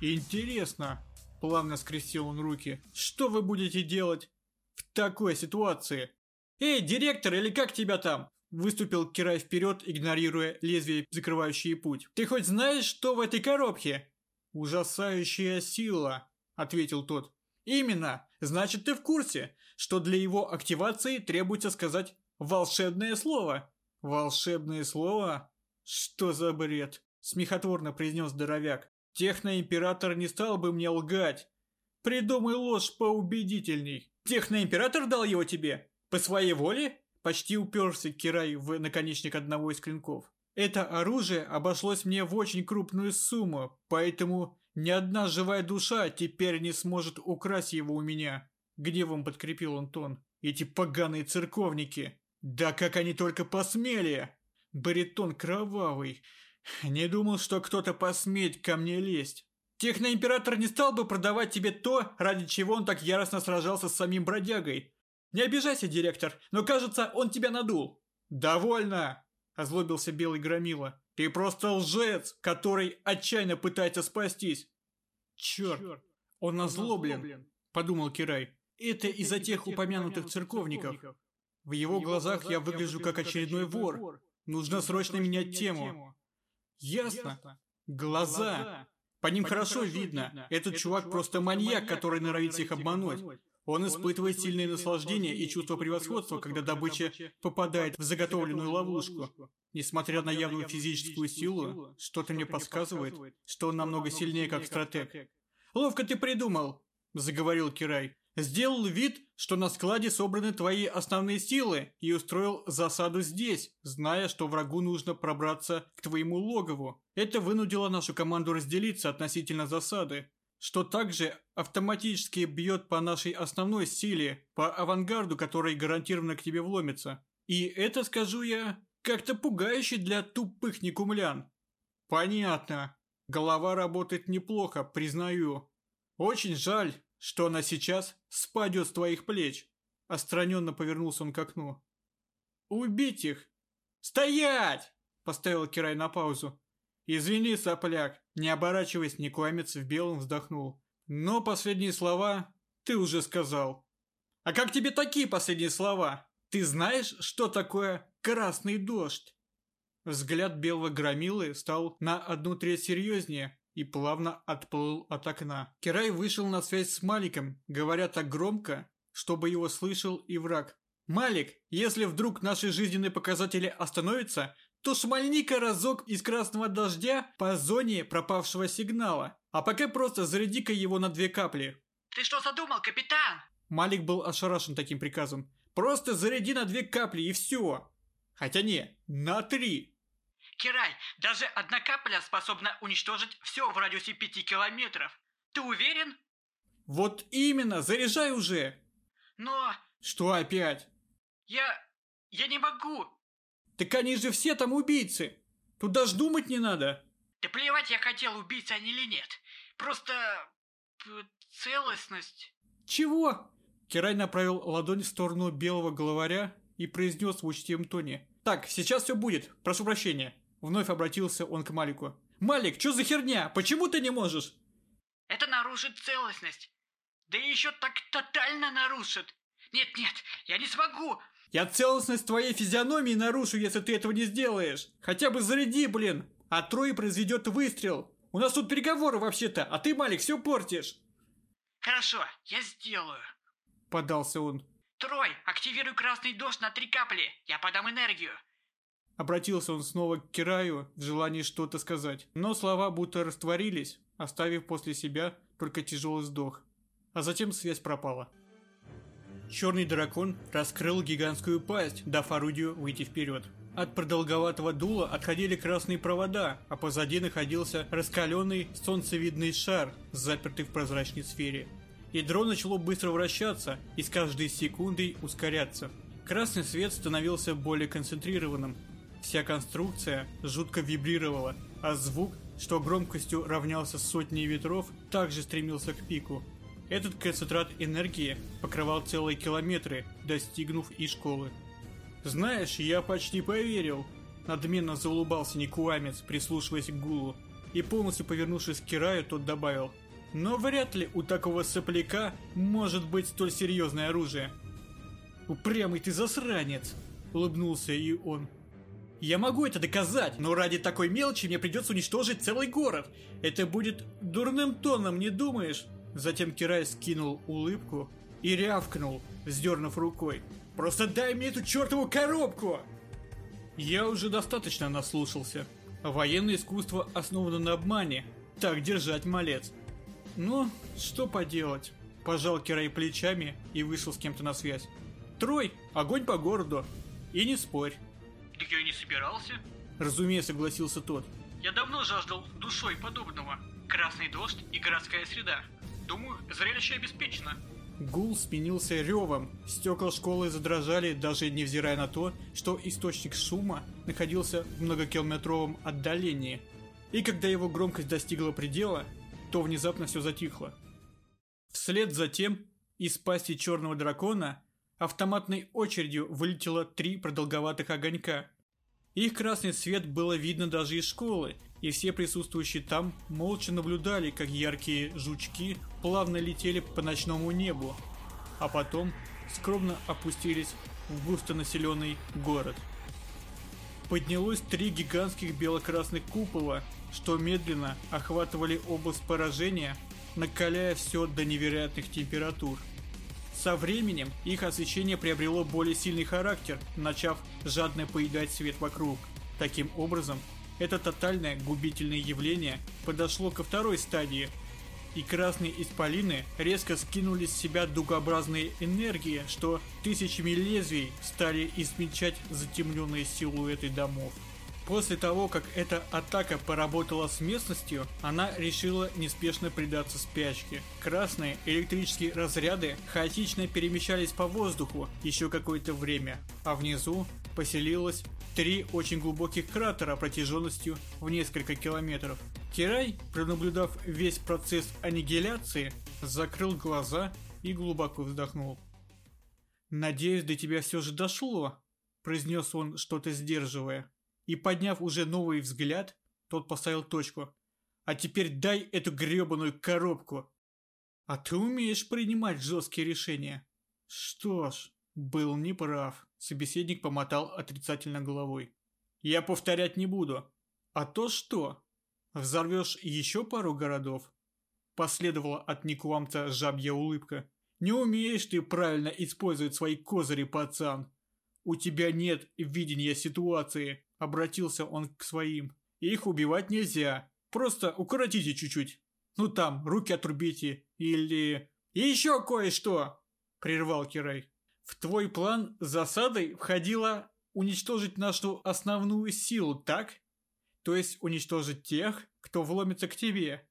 Интересно, Плавно скрестил он руки. «Что вы будете делать в такой ситуации?» «Эй, директор, или как тебя там?» Выступил Кирай вперед, игнорируя лезвие, закрывающее путь. «Ты хоть знаешь, что в этой коробке?» «Ужасающая сила», — ответил тот. «Именно. Значит, ты в курсе, что для его активации требуется сказать волшебное слово». «Волшебное слово? Что за бред?» — смехотворно произнес здоровяк. Техноимператор не стал бы мне лгать. Придумай ложь поубедительней. Техноимператор дал его тебе? По своей воле? Почти уперся Кирай в наконечник одного из клинков. Это оружие обошлось мне в очень крупную сумму, поэтому ни одна живая душа теперь не сможет украсть его у меня. Гневом подкрепил он тон. Эти поганые церковники. Да как они только посмели! Баритон кровавый. Не думал, что кто-то посмеет ко мне лезть. Техноимператор не стал бы продавать тебе то, ради чего он так яростно сражался с самим бродягой. Не обижайся, директор, но кажется, он тебя надул. Довольно, озлобился белый громила. Ты просто лжец, который отчаянно пытается спастись. Черт, он озлоблен, подумал Кирай. Это из-за тех упомянутых церковников. В его глазах я выгляжу как очередной вор. Нужно срочно менять тему. Ясно. Глаза. По ним хорошо видно. Этот чувак просто маньяк, который норовит их обмануть. Он испытывает сильное наслаждение и чувство превосходства, когда добыча попадает в заготовленную ловушку. Несмотря на явную физическую силу, что-то мне подсказывает, что он намного сильнее как стратег. «Ловко ты придумал», — заговорил Кирай. «Сделал вид, что на складе собраны твои основные силы и устроил засаду здесь, зная, что врагу нужно пробраться к твоему логову. Это вынудило нашу команду разделиться относительно засады что также автоматически бьет по нашей основной силе, по авангарду, который гарантированно к тебе вломится. И это, скажу я, как-то пугающе для тупых никумлян. Понятно. Голова работает неплохо, признаю. Очень жаль, что она сейчас спадет с твоих плеч. Остраненно повернулся он к окну. Убить их! Стоять! Поставил Кирай на паузу. «Извини, сопляк!» Не оборачиваясь, Никуамец в белом вздохнул. «Но последние слова ты уже сказал». «А как тебе такие последние слова? Ты знаешь, что такое красный дождь?» Взгляд белого громилы стал на одну треть серьезнее и плавно отплыл от окна. Кирай вышел на связь с Маликом, говоря так громко, чтобы его слышал и враг. «Малик, если вдруг наши жизненные показатели остановятся, то шмальни-ка разок из красного дождя по зоне пропавшего сигнала. А пока просто заряди-ка его на две капли. Ты что задумал, капитан? Малик был ошарашен таким приказом. Просто заряди на две капли и все. Хотя не, на три. Кирай, даже одна капля способна уничтожить все в радиусе пяти километров. Ты уверен? Вот именно, заряжай уже. Но... Что опять? Я... я не могу. Так они же все там убийцы. Тут даже думать не надо. Да плевать я хотел, убийца они или нет. Просто... целостность. Чего? Кирай направил ладонь в сторону белого главаря и произнес в учтивом тоне. «Так, сейчас все будет. Прошу прощения». Вновь обратился он к Малику. «Малик, что за херня? Почему ты не можешь?» «Это нарушит целостность. Да еще так тотально нарушит. Нет-нет, я не смогу. Я целостность твоей физиономии нарушу, если ты этого не сделаешь. Хотя бы заряди, блин. А Трой произведет выстрел. У нас тут переговоры вообще-то, а ты, Малик, все портишь. Хорошо, я сделаю. Подался он. Трой, активируй красный дождь на три капли. Я подам энергию. Обратился он снова к Кираю в желании что-то сказать. Но слова будто растворились, оставив после себя только тяжелый вздох. А затем связь пропала. Черный дракон раскрыл гигантскую пасть, дав орудию выйти вперед. От продолговатого дула отходили красные провода, а позади находился раскаленный солнцевидный шар, запертый в прозрачной сфере. Ядро начало быстро вращаться и с каждой секундой ускоряться. Красный свет становился более концентрированным. Вся конструкция жутко вибрировала, а звук, что громкостью равнялся сотней ветров, также стремился к пику. Этот концентрат энергии покрывал целые километры, достигнув и школы. «Знаешь, я почти поверил», — надменно заулыбался Никуамец, прислушиваясь к гулу, и полностью повернувшись к Кираю, тот добавил, «Но вряд ли у такого сопляка может быть столь серьезное оружие». «Упрямый ты засранец!» — улыбнулся и он. «Я могу это доказать, но ради такой мелочи мне придется уничтожить целый город. Это будет дурным тоном, не думаешь?» Затем Кирай скинул улыбку и рявкнул, вздернув рукой. «Просто дай мне эту чертову коробку!» Я уже достаточно наслушался. Военное искусство основано на обмане. Так держать, малец. Ну, что поделать. Пожал Кирай плечами и вышел с кем-то на связь. Трой, огонь по городу. И не спорь. Так я и не собирался. Разумеется, согласился тот. Я давно жаждал душой подобного. Красный дождь и городская среда. Думаю, зрелище обеспечено. Гул сменился ревом. Стекла школы задрожали, даже невзирая на то, что источник шума находился в многокилометровом отдалении. И когда его громкость достигла предела, то внезапно все затихло. Вслед за тем из пасти черного дракона автоматной очередью вылетело три продолговатых огонька. Их красный свет было видно даже из школы, и все присутствующие там молча наблюдали, как яркие жучки плавно летели по ночному небу, а потом скромно опустились в густонаселенный город. Поднялось три гигантских бело-красных купола, что медленно охватывали область поражения, накаляя все до невероятных температур. Со временем их освещение приобрело более сильный характер, начав жадно поедать свет вокруг. Таким образом, это тотальное губительное явление подошло ко второй стадии, и красные исполины резко скинули с себя дугообразные энергии, что тысячами лезвий стали измельчать затемненные силуэты домов. После того, как эта атака поработала с местностью, она решила неспешно предаться спячке. Красные электрические разряды хаотично перемещались по воздуху еще какое-то время, а внизу поселилось три очень глубоких кратера протяженностью в несколько километров. Кирай, пронаблюдав весь процесс аннигиляции, закрыл глаза и глубоко вздохнул. «Надеюсь, до тебя все же дошло», – произнес он, что-то сдерживая. И подняв уже новый взгляд, тот поставил точку. «А теперь дай эту гребаную коробку!» «А ты умеешь принимать жесткие решения?» «Что ж, был неправ», — собеседник помотал отрицательно головой. «Я повторять не буду. А то что? Взорвешь еще пару городов?» Последовала от Никуамца жабья улыбка. «Не умеешь ты правильно использовать свои козыри, пацан. У тебя нет видения ситуации. Обратился он к своим. Их убивать нельзя. Просто укоротите чуть-чуть. Ну там, руки отрубите. Или... Еще кое-что! Прервал Кирай. В твой план засадой входило уничтожить нашу основную силу, так? То есть уничтожить тех, кто вломится к тебе.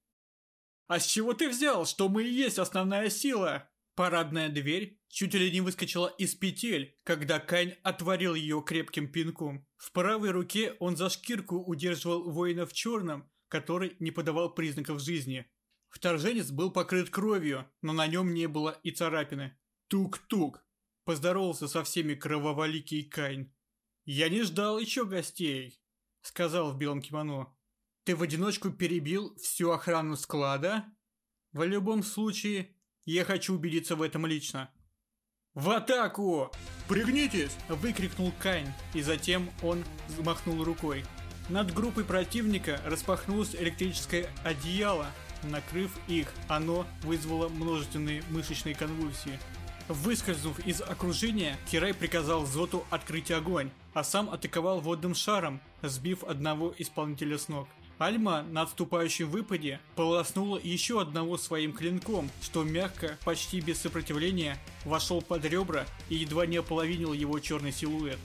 А с чего ты взял, что мы и есть основная сила? Парадная дверь чуть ли не выскочила из петель, когда Кайн отворил ее крепким пинком. В правой руке он за шкирку удерживал воина в черном, который не подавал признаков жизни. Вторженец был покрыт кровью, но на нем не было и царапины. «Тук-тук!» – поздоровался со всеми крововоликий Кайн. «Я не ждал еще гостей», – сказал в белом кимоно. «Ты в одиночку перебил всю охрану склада?» «В любом случае, я хочу убедиться в этом лично. «В атаку!» «Пригнитесь!» – выкрикнул Кайн, и затем он взмахнул рукой. Над группой противника распахнулось электрическое одеяло, накрыв их, оно вызвало множественные мышечные конвульсии. Выскользнув из окружения, Кирай приказал Зоту открыть огонь, а сам атаковал водным шаром, сбив одного исполнителя с ног. Альма на отступающем выпаде полоснула еще одного своим клинком, что мягко, почти без сопротивления, вошел под ребра и едва не ополовинил его черный силуэт.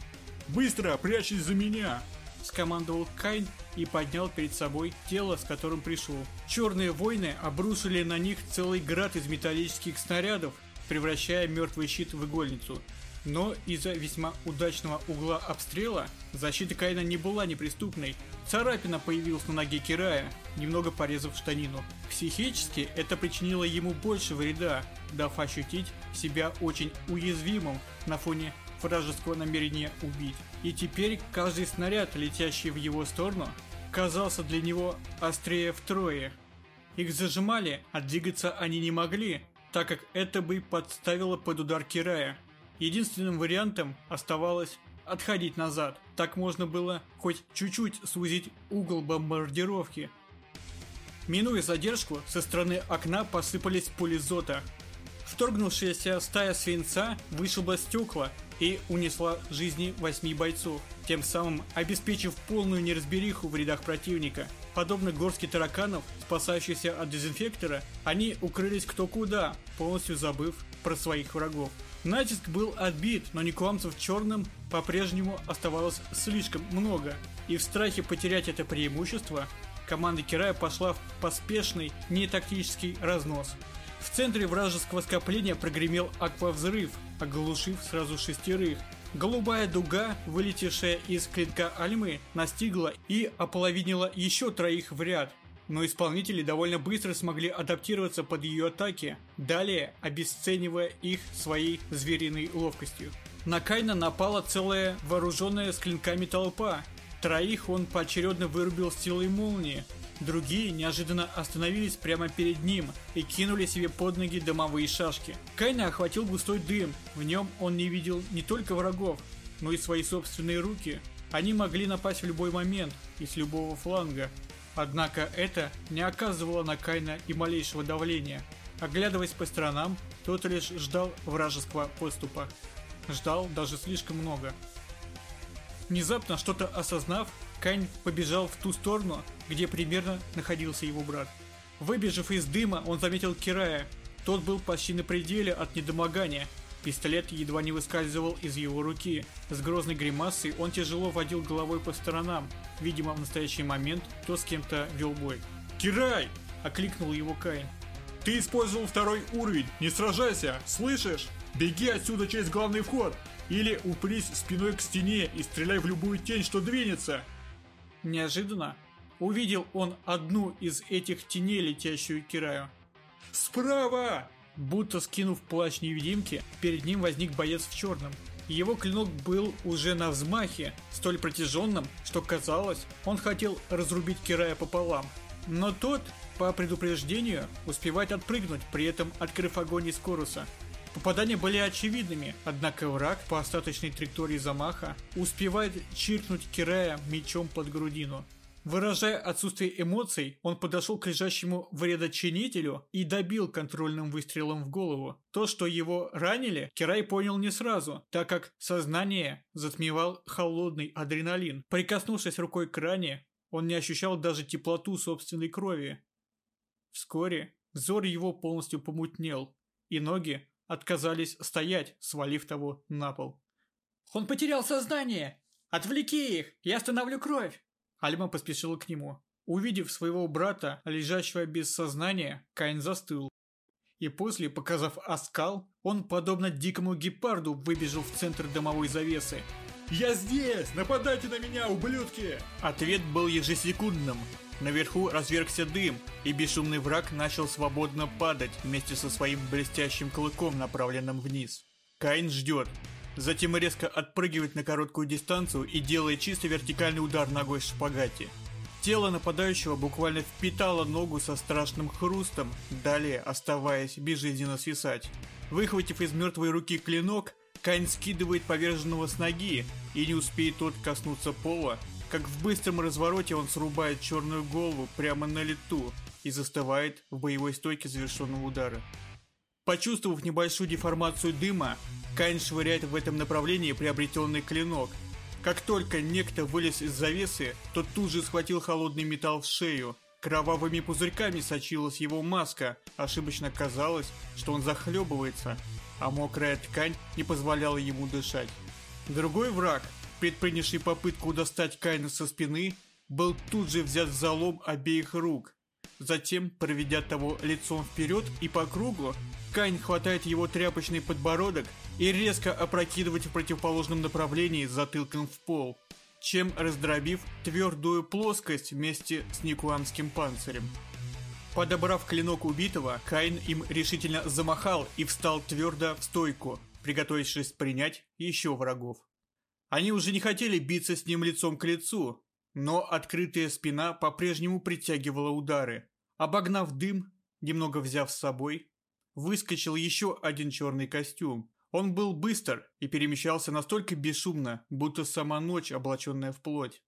«Быстро, прячься за меня!» скомандовал Кайн и поднял перед собой тело, с которым пришел. Черные воины обрушили на них целый град из металлических снарядов, превращая мертвый щит в игольницу. Но из-за весьма удачного угла обстрела защита Кайна не была неприступной. Царапина появилась на ноге Кирая, немного порезав штанину. Психически это причинило ему больше вреда, дав ощутить себя очень уязвимым на фоне вражеского намерения убить. И теперь каждый снаряд, летящий в его сторону, казался для него острее втрое. Их зажимали, а двигаться они не могли, так как это бы подставило под удар Кирая. Единственным вариантом оставалось отходить назад. Так можно было хоть чуть-чуть сузить угол бомбардировки. Минуя задержку, со стороны окна посыпались пули Зота. Вторгнувшаяся стая свинца вышибла стекла и унесла жизни восьми бойцов, тем самым обеспечив полную неразбериху в рядах противника. Подобно горстке тараканов, спасающихся от дезинфектора, они укрылись кто куда, полностью забыв про своих врагов. Натиск был отбит, но никуамцев черным по-прежнему оставалось слишком много, и в страхе потерять это преимущество, команда Кирая пошла в поспешный, нетактический разнос. В центре вражеского скопления прогремел аквавзрыв, оглушив сразу шестерых. Голубая дуга, вылетевшая из клинка Альмы, настигла и ополовинила еще троих в ряд, но исполнители довольно быстро смогли адаптироваться под ее атаки, далее обесценивая их своей звериной ловкостью. На Кайна напала целая вооруженная с клинками толпа. Троих он поочередно вырубил силой молнии, Другие неожиданно остановились прямо перед ним и кинули себе под ноги дымовые шашки. Кайна охватил густой дым, в нем он не видел не только врагов, но и свои собственные руки. Они могли напасть в любой момент и с любого фланга. Однако это не оказывало на Кайна и малейшего давления. Оглядываясь по сторонам, тот лишь ждал вражеского подступа. Ждал даже слишком много. Внезапно, что-то осознав, Кайн побежал в ту сторону, где примерно находился его брат. Выбежав из дыма, он заметил Кирая. Тот был почти на пределе от недомогания. Пистолет едва не выскальзывал из его руки. С грозной гримасой он тяжело водил головой по сторонам. Видимо, в настоящий момент то с кем-то вел бой. «Кирай!» – окликнул его Кайн. «Ты использовал второй уровень! Не сражайся! Слышишь? Беги отсюда через главный вход! Или упрись спиной к стене и стреляй в любую тень, что двинется!» Неожиданно увидел он одну из этих теней, летящую Кираю. «Справа!» Будто скинув плащ невидимки, перед ним возник боец в черном. Его клинок был уже на взмахе, столь протяженным, что казалось, он хотел разрубить Кирая пополам. Но тот, по предупреждению, успевает отпрыгнуть, при этом открыв огонь из коруса. Попадания были очевидными, однако враг по остаточной траектории замаха успевает чиркнуть Кирая мечом под грудину. Выражая отсутствие эмоций, он подошел к лежащему вредочинителю и добил контрольным выстрелом в голову. То, что его ранили, Кирай понял не сразу, так как сознание затмевал холодный адреналин. Прикоснувшись рукой к ране, он не ощущал даже теплоту собственной крови. Вскоре взор его полностью помутнел, и ноги отказались стоять, свалив того на пол. «Он потерял сознание! Отвлеки их! Я остановлю кровь!» Альма поспешила к нему. Увидев своего брата, лежащего без сознания, Кайн застыл. И после, показав оскал, он, подобно дикому гепарду, выбежал в центр домовой завесы. «Я здесь! Нападайте на меня, ублюдки!» Ответ был ежесекундным. Наверху развергся дым, и бесшумный враг начал свободно падать вместе со своим блестящим клыком, направленным вниз. Каин ждет. Затем резко отпрыгивает на короткую дистанцию и делает чисто вертикальный удар ногой в шпагате. Тело нападающего буквально впитало ногу со страшным хрустом, далее оставаясь безжизненно свисать. Выхватив из мертвой руки клинок, Кайн скидывает поверженного с ноги, и не успеет тот коснуться пола, как в быстром развороте он срубает черную голову прямо на лету и застывает в боевой стойке завершенного удара. Почувствовав небольшую деформацию дыма, Кайн швыряет в этом направлении приобретенный клинок. Как только некто вылез из завесы, тот тут же схватил холодный металл в шею. Кровавыми пузырьками сочилась его маска, ошибочно казалось, что он захлебывается, а мокрая ткань не позволяла ему дышать. Другой враг, предпринявший попытку достать Кайна со спины, был тут же взят в залом обеих рук. Затем, проведя того лицом вперед и по кругу, Кайн хватает его тряпочный подбородок и резко опрокидывает в противоположном направлении затылком в пол, чем раздробив твердую плоскость вместе с никуамским панцирем. Подобрав клинок убитого, Кайн им решительно замахал и встал твердо в стойку, приготовившись принять еще врагов. Они уже не хотели биться с ним лицом к лицу, но открытая спина по-прежнему притягивала удары. Обогнав дым, немного взяв с собой, выскочил еще один черный костюм. Он был быстр и перемещался настолько бесшумно, будто сама ночь, облаченная в плоть.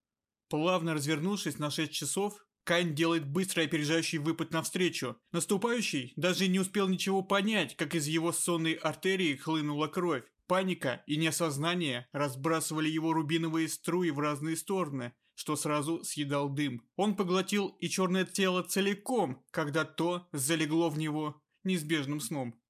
Плавно развернувшись на 6 часов, Кайн делает быстрый опережающий выпад навстречу. Наступающий даже не успел ничего понять, как из его сонной артерии хлынула кровь. Паника и неосознание разбрасывали его рубиновые струи в разные стороны, что сразу съедал дым. Он поглотил и черное тело целиком, когда то залегло в него неизбежным сном.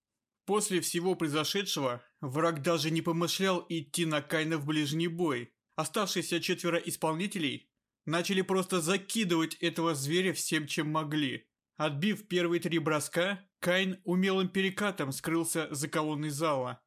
После всего произошедшего, враг даже не помышлял идти на Кайна в ближний бой. Оставшиеся четверо исполнителей начали просто закидывать этого зверя всем, чем могли. Отбив первые три броска, Кайн умелым перекатом скрылся за колонной зала.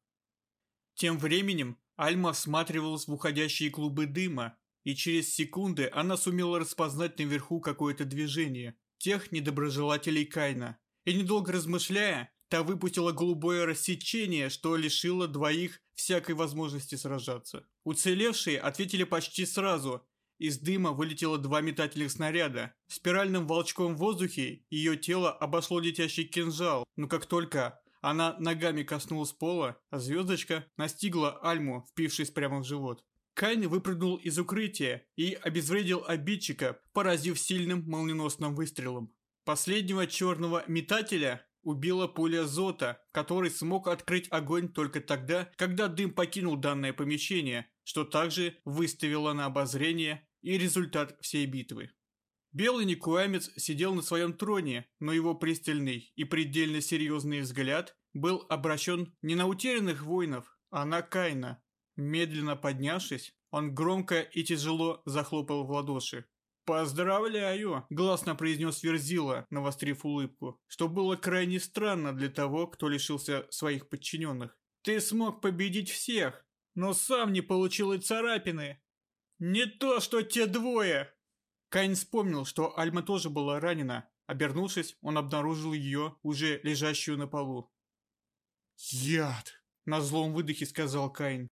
Тем временем Альма всматривалась в уходящие клубы дыма, и через секунды она сумела распознать наверху какое-то движение тех недоброжелателей Кайна. И недолго размышляя, та выпустила голубое рассечение, что лишило двоих всякой возможности сражаться. Уцелевшие ответили почти сразу. Из дыма вылетело два метательных снаряда. Спиральным волчком в воздухе ее тело обошло летящий кинжал, но как только она ногами коснулась пола, звездочка настигла Альму, впившись прямо в живот. Кайн выпрыгнул из укрытия и обезвредил обидчика, поразив сильным молниеносным выстрелом. Последнего черного метателя убила пуля Зота, который смог открыть огонь только тогда, когда дым покинул данное помещение, что также выставило на обозрение и результат всей битвы. Белый Никуамец сидел на своем троне, но его пристальный и предельно серьезный взгляд был обращен не на утерянных воинов, а на Кайна. Медленно поднявшись, он громко и тяжело захлопал в ладоши. «Поздравляю!» – гласно произнес Верзила, навострив улыбку, что было крайне странно для того, кто лишился своих подчиненных. «Ты смог победить всех, но сам не получил и царапины. Не то, что те двое!» Кайн вспомнил, что Альма тоже была ранена. Обернувшись, он обнаружил ее, уже лежащую на полу. «Яд!» – на злом выдохе сказал Кайн.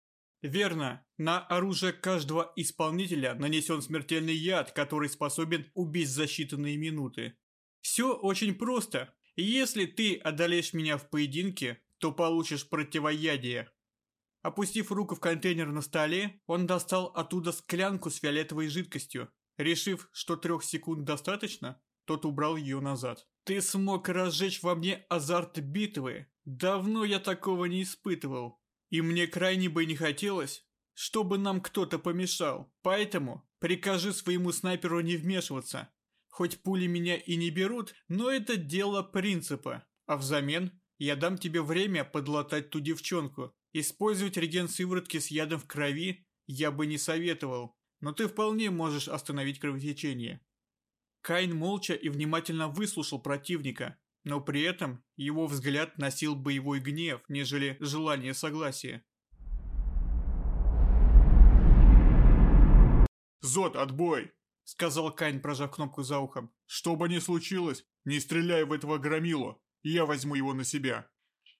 Верно, на оружие каждого исполнителя нанесен смертельный яд, который способен убить за считанные минуты. Все очень просто. Если ты одолеешь меня в поединке, то получишь противоядие. Опустив руку в контейнер на столе, он достал оттуда склянку с фиолетовой жидкостью. Решив, что трех секунд достаточно, тот убрал ее назад. «Ты смог разжечь во мне азарт битвы. Давно я такого не испытывал. И мне крайне бы не хотелось, чтобы нам кто-то помешал. Поэтому прикажи своему снайперу не вмешиваться. Хоть пули меня и не берут, но это дело принципа. А взамен я дам тебе время подлатать ту девчонку. Использовать реген сыворотки с ядом в крови я бы не советовал, но ты вполне можешь остановить кровотечение. Кайн молча и внимательно выслушал противника, но при этом его взгляд носил боевой гнев, нежели желание согласия. «Зод, отбой!» — сказал Кайн, прожав кнопку за ухом. «Что бы ни случилось, не стреляй в этого громилу, я возьму его на себя».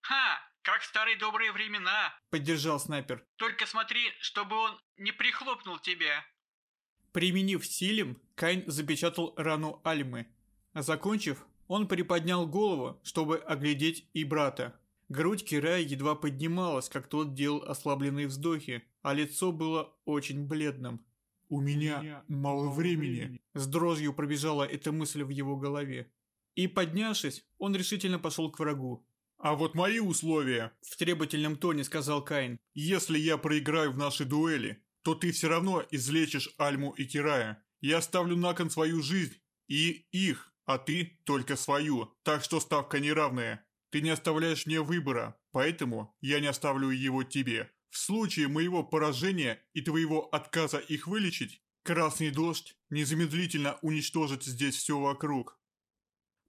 «Ха! Как в старые добрые времена!» — поддержал снайпер. «Только смотри, чтобы он не прихлопнул тебя!» Применив силем, Кайн запечатал рану Альмы. А закончив, он приподнял голову, чтобы оглядеть и брата. Грудь Кирая едва поднималась, как тот делал ослабленные вздохи, а лицо было очень бледным. «У меня мало времени», — с дрожью пробежала эта мысль в его голове. И, поднявшись, он решительно пошел к врагу. «А вот мои условия», — в требовательном тоне сказал Каин. «Если я проиграю в нашей дуэли, то ты все равно излечишь Альму и Кирая. Я ставлю на кон свою жизнь и их а ты только свою, так что ставка неравная. Ты не оставляешь мне выбора, поэтому я не оставлю его тебе. В случае моего поражения и твоего отказа их вылечить, красный дождь незамедлительно уничтожит здесь все вокруг.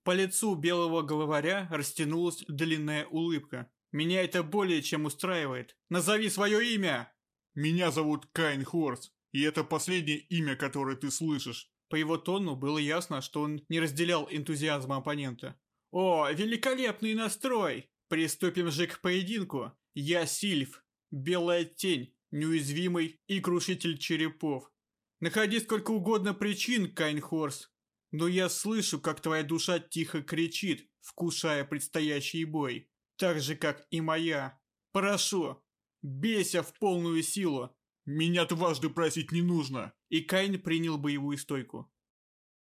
По лицу белого главаря растянулась длинная улыбка. Меня это более чем устраивает. Назови свое имя! Меня зовут Кайн Хорс, и это последнее имя, которое ты слышишь. По его тону было ясно, что он не разделял энтузиазма оппонента. «О, великолепный настрой! Приступим же к поединку! Я Сильф, белая тень, неуязвимый и крушитель черепов. Находи сколько угодно причин, Кайнхорс, но я слышу, как твоя душа тихо кричит, вкушая предстоящий бой, так же, как и моя. Прошу, бейся в полную силу, «Меня дважды просить не нужно!» И Кайн принял боевую стойку.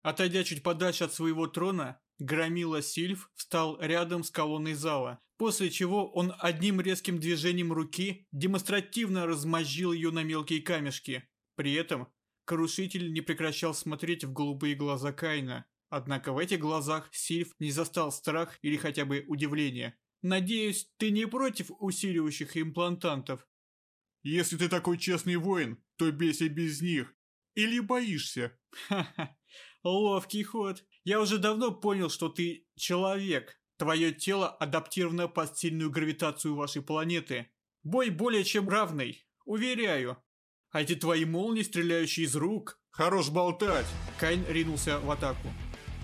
Отойдя чуть подальше от своего трона, Громила Сильф встал рядом с колонной зала, после чего он одним резким движением руки демонстративно размозжил ее на мелкие камешки. При этом Крушитель не прекращал смотреть в голубые глаза Кайна. Однако в этих глазах Сильф не застал страх или хотя бы удивление. «Надеюсь, ты не против усиливающих имплантантов?» Если ты такой честный воин, то бейся без них. Или боишься? Ха-ха, ловкий ход. Я уже давно понял, что ты человек. Твое тело адаптировано под сильную гравитацию вашей планеты. Бой более чем равный, уверяю. А эти твои молнии, стреляющие из рук... Хорош болтать! Кайн ринулся в атаку.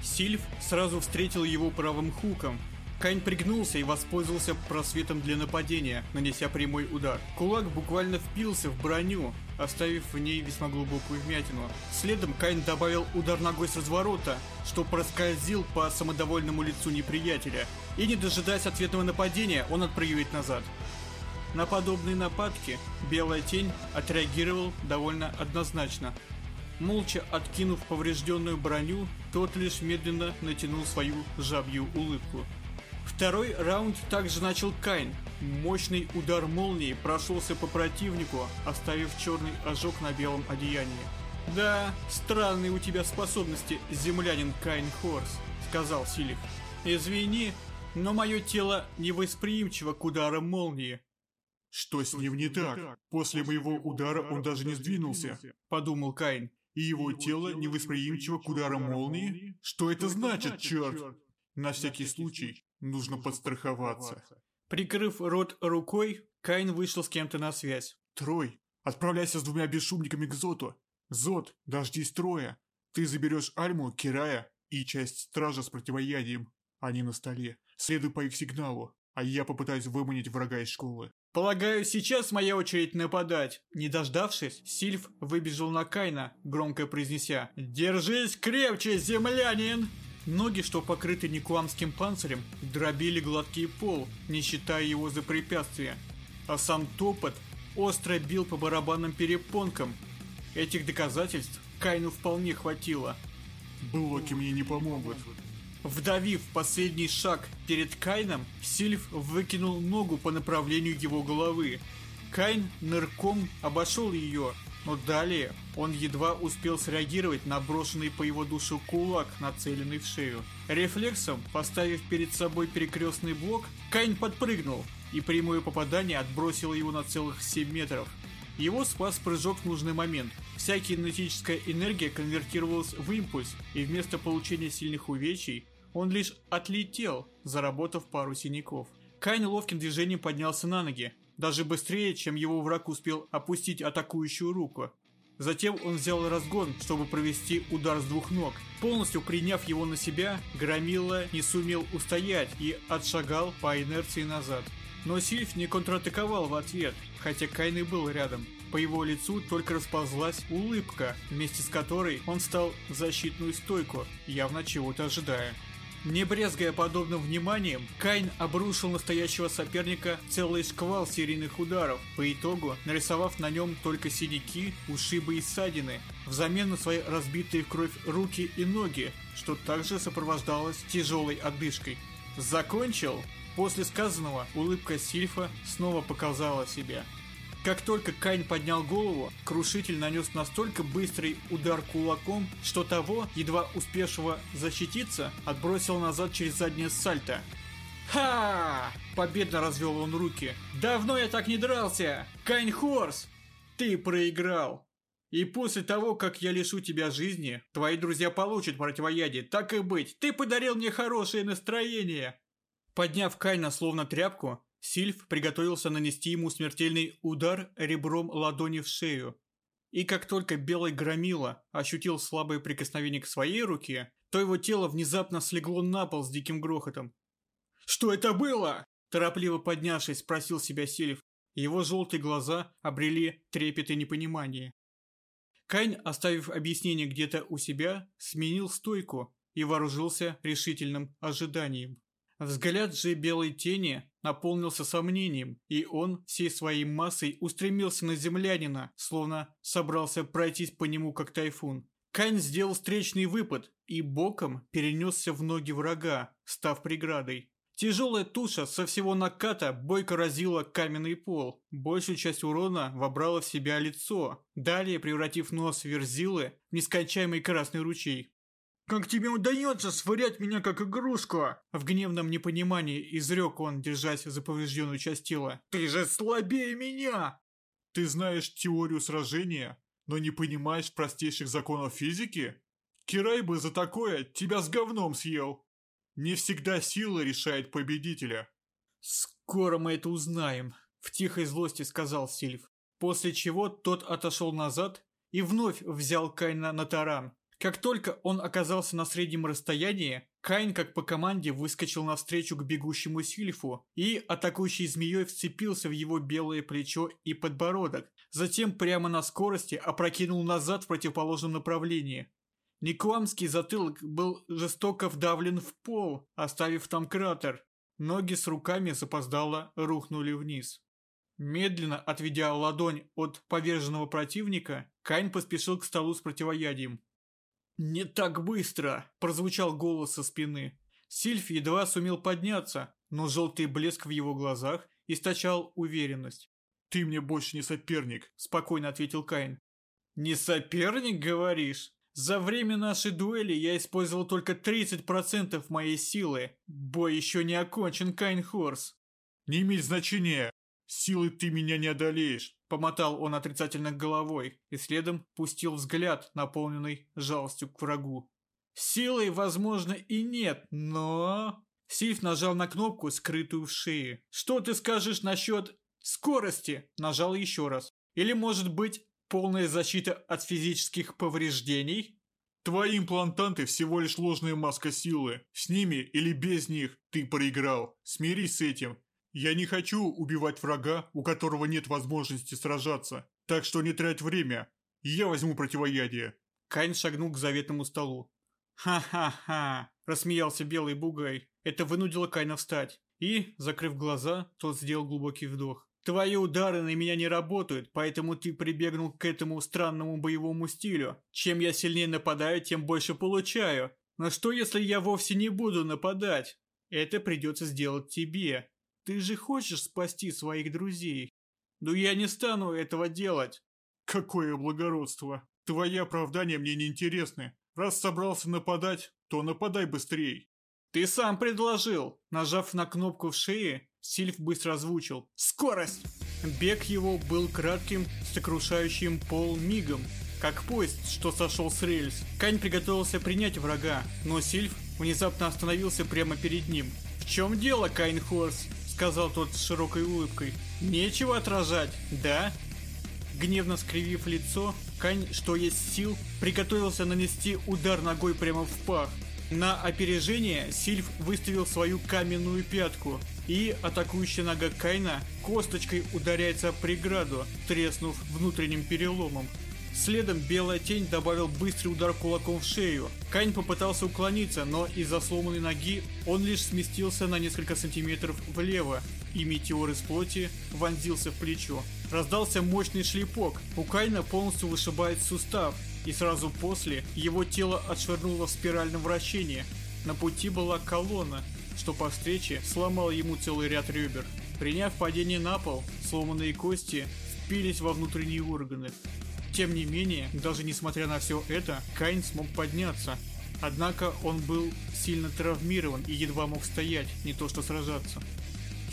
Сильф сразу встретил его правым хуком, Кайн пригнулся и воспользовался просветом для нападения, нанеся прямой удар. Кулак буквально впился в броню, оставив в ней весьма глубокую вмятину. Следом Кайн добавил удар ногой с разворота, что проскользил по самодовольному лицу неприятеля. И не дожидаясь ответного нападения, он отпрыгивает назад. На подобные нападки Белая Тень отреагировал довольно однозначно. Молча откинув поврежденную броню, тот лишь медленно натянул свою жабью улыбку. Второй раунд также начал Кайн. Мощный удар молнии прошелся по противнику, оставив черный ожог на белом одеянии. «Да, странные у тебя способности, землянин Кайн Хорс», — сказал Силих. «Извини, но мое тело невосприимчиво к ударам молнии». «Что с ним не так? После моего удара он даже не сдвинулся», — подумал Кайн. «И его тело невосприимчиво к ударам молнии? Что это значит, черт?» На всякий случай нужно подстраховаться. Прикрыв рот рукой, Кайн вышел с кем-то на связь. «Трой, отправляйся с двумя бесшумниками к Зоту. Зот, дождись Троя. Ты заберешь Альму, Кирая и часть стража с противоядием. Они на столе. Следуй по их сигналу, а я попытаюсь выманить врага из школы». «Полагаю, сейчас моя очередь нападать». Не дождавшись, Сильф выбежал на Кайна, громко произнеся «Держись крепче, землянин!» Ноги, что покрыты никуамским панцирем, дробили гладкий пол, не считая его за препятствие. А сам топот остро бил по барабанным перепонкам. Этих доказательств Кайну вполне хватило. «Блоки мне не помогут». Вдавив последний шаг перед Кайном, Сильф выкинул ногу по направлению его головы. Кайн нырком обошел ее, но далее он едва успел среагировать на брошенный по его душу кулак, нацеленный в шею. Рефлексом, поставив перед собой перекрестный блок, Кайн подпрыгнул, и прямое попадание отбросило его на целых 7 метров. Его спас прыжок в нужный момент. Вся кинетическая энергия конвертировалась в импульс, и вместо получения сильных увечий, он лишь отлетел, заработав пару синяков. Кайн ловким движением поднялся на ноги, даже быстрее, чем его враг успел опустить атакующую руку. Затем он взял разгон, чтобы провести удар с двух ног. Полностью приняв его на себя, Громила не сумел устоять и отшагал по инерции назад. Но Сильф не контратаковал в ответ, хотя Кайн и был рядом. По его лицу только расползлась улыбка, вместе с которой он встал в защитную стойку, явно чего-то ожидая. Не брезгая подобным вниманием, Кайн обрушил настоящего соперника целый шквал серийных ударов, по итогу нарисовав на нем только синяки, ушибы и ссадины, взамен на свои разбитые в кровь руки и ноги, что также сопровождалось тяжелой одышкой. «Закончил?» После сказанного улыбка Сильфа снова показала себя. Как только Кайн поднял голову, Крушитель нанес настолько быстрый удар кулаком, что того, едва успевшего защититься, отбросил назад через заднее сальто. «Ха!» – победно развел он руки. «Давно я так не дрался! Кайн Хорс! Ты проиграл!» И после того, как я лишу тебя жизни, твои друзья получат противоядие, так и быть, ты подарил мне хорошее настроение. Подняв Кайна словно тряпку, Сильф приготовился нанести ему смертельный удар ребром ладони в шею. И как только белый громила ощутил слабое прикосновение к своей руке, то его тело внезапно слегло на пол с диким грохотом. «Что это было?» Торопливо поднявшись, спросил себя Сильф. Его желтые глаза обрели трепет и непонимание. Кайн, оставив объяснение где-то у себя, сменил стойку и вооружился решительным ожиданием. Взгляд же белой тени наполнился сомнением, и он всей своей массой устремился на землянина, словно собрался пройтись по нему как тайфун. Кань сделал встречный выпад и боком перенесся в ноги врага, став преградой. Тяжелая туша со всего наката бойко разила каменный пол. Большую часть урона вобрала в себя лицо, далее превратив нос Верзилы в нескончаемый красный ручей. «Как тебе удается сварять меня как игрушку?» В гневном непонимании изрек он, держась за поврежденную часть тела. «Ты же слабее меня!» «Ты знаешь теорию сражения, но не понимаешь простейших законов физики? Кирай бы за такое тебя с говном съел!» Не всегда сила решает победителя. «Скоро мы это узнаем», — в тихой злости сказал Сильв. После чего тот отошел назад и вновь взял Кайна на таран. Как только он оказался на среднем расстоянии, Кайн как по команде выскочил навстречу к бегущему Сильфу и, атакующий змеей, вцепился в его белое плечо и подбородок, затем прямо на скорости опрокинул назад в противоположном направлении. Никуамский затылок был жестоко вдавлен в пол, оставив там кратер. Ноги с руками запоздало рухнули вниз. Медленно отведя ладонь от поверженного противника, Кайн поспешил к столу с противоядием. «Не так быстро!» – прозвучал голос со спины. Сильф едва сумел подняться, но желтый блеск в его глазах источал уверенность. «Ты мне больше не соперник», – спокойно ответил Каин. «Не соперник, говоришь? За время нашей дуэли я использовал только 30% моей силы. Бой еще не окончен, Каин Хорс». «Не имеет значения. Силы ты меня не одолеешь», – помотал он отрицательно головой и следом пустил взгляд, наполненный жалостью к врагу. «Силой, возможно, и нет, но...» Сильф нажал на кнопку, скрытую в шее. «Что ты скажешь насчет скорости?» Нажал еще раз. «Или, может быть, полная защита от физических повреждений?» Твои имплантанты всего лишь ложная маска силы. С ними или без них ты проиграл. Смирись с этим. Я не хочу убивать врага, у которого нет возможности сражаться. Так что не трать время. Я возьму противоядие. Кайн шагнул к заветному столу. «Ха-ха-ха!» – рассмеялся белый бугай. Это вынудило Кайна встать. И, закрыв глаза, тот сделал глубокий вдох. Твои удары на меня не работают, поэтому ты прибегнул к этому странному боевому стилю. Чем я сильнее нападаю, тем больше получаю. Но что если я вовсе не буду нападать? Это придется сделать тебе. Ты же хочешь спасти своих друзей. Но я не стану этого делать. Какое благородство. Твои оправдания мне не интересны. Раз собрался нападать, то нападай быстрей. Ты сам предложил. Нажав на кнопку в шее, Сильф быстро озвучил. Скорость! Бег его был кратким, сокрушающим пол мигом, как поезд, что сошел с рельс. Кань приготовился принять врага, но Сильф внезапно остановился прямо перед ним. «В чем дело, Кайн Хорс?» – сказал тот с широкой улыбкой. «Нечего отражать, да?» Гневно скривив лицо, Кань, что есть сил, приготовился нанести удар ногой прямо в пах. На опережение Сильф выставил свою каменную пятку, и атакующая нога Кайна косточкой ударяется о преграду, треснув внутренним переломом. Следом белая тень добавил быстрый удар кулаком в шею. Кайн попытался уклониться, но из-за сломанной ноги он лишь сместился на несколько сантиметров влево, и метеор из плоти вонзился в плечо. Раздался мощный шлепок, у Кайна полностью вышибает сустав, и сразу после его тело отшвырнуло в спиральном вращении. На пути была колонна, что по встрече сломал ему целый ряд ребер. Приняв падение на пол, сломанные кости впились во внутренние органы. Тем не менее, даже несмотря на все это, Кайн смог подняться. Однако он был сильно травмирован и едва мог стоять, не то что сражаться.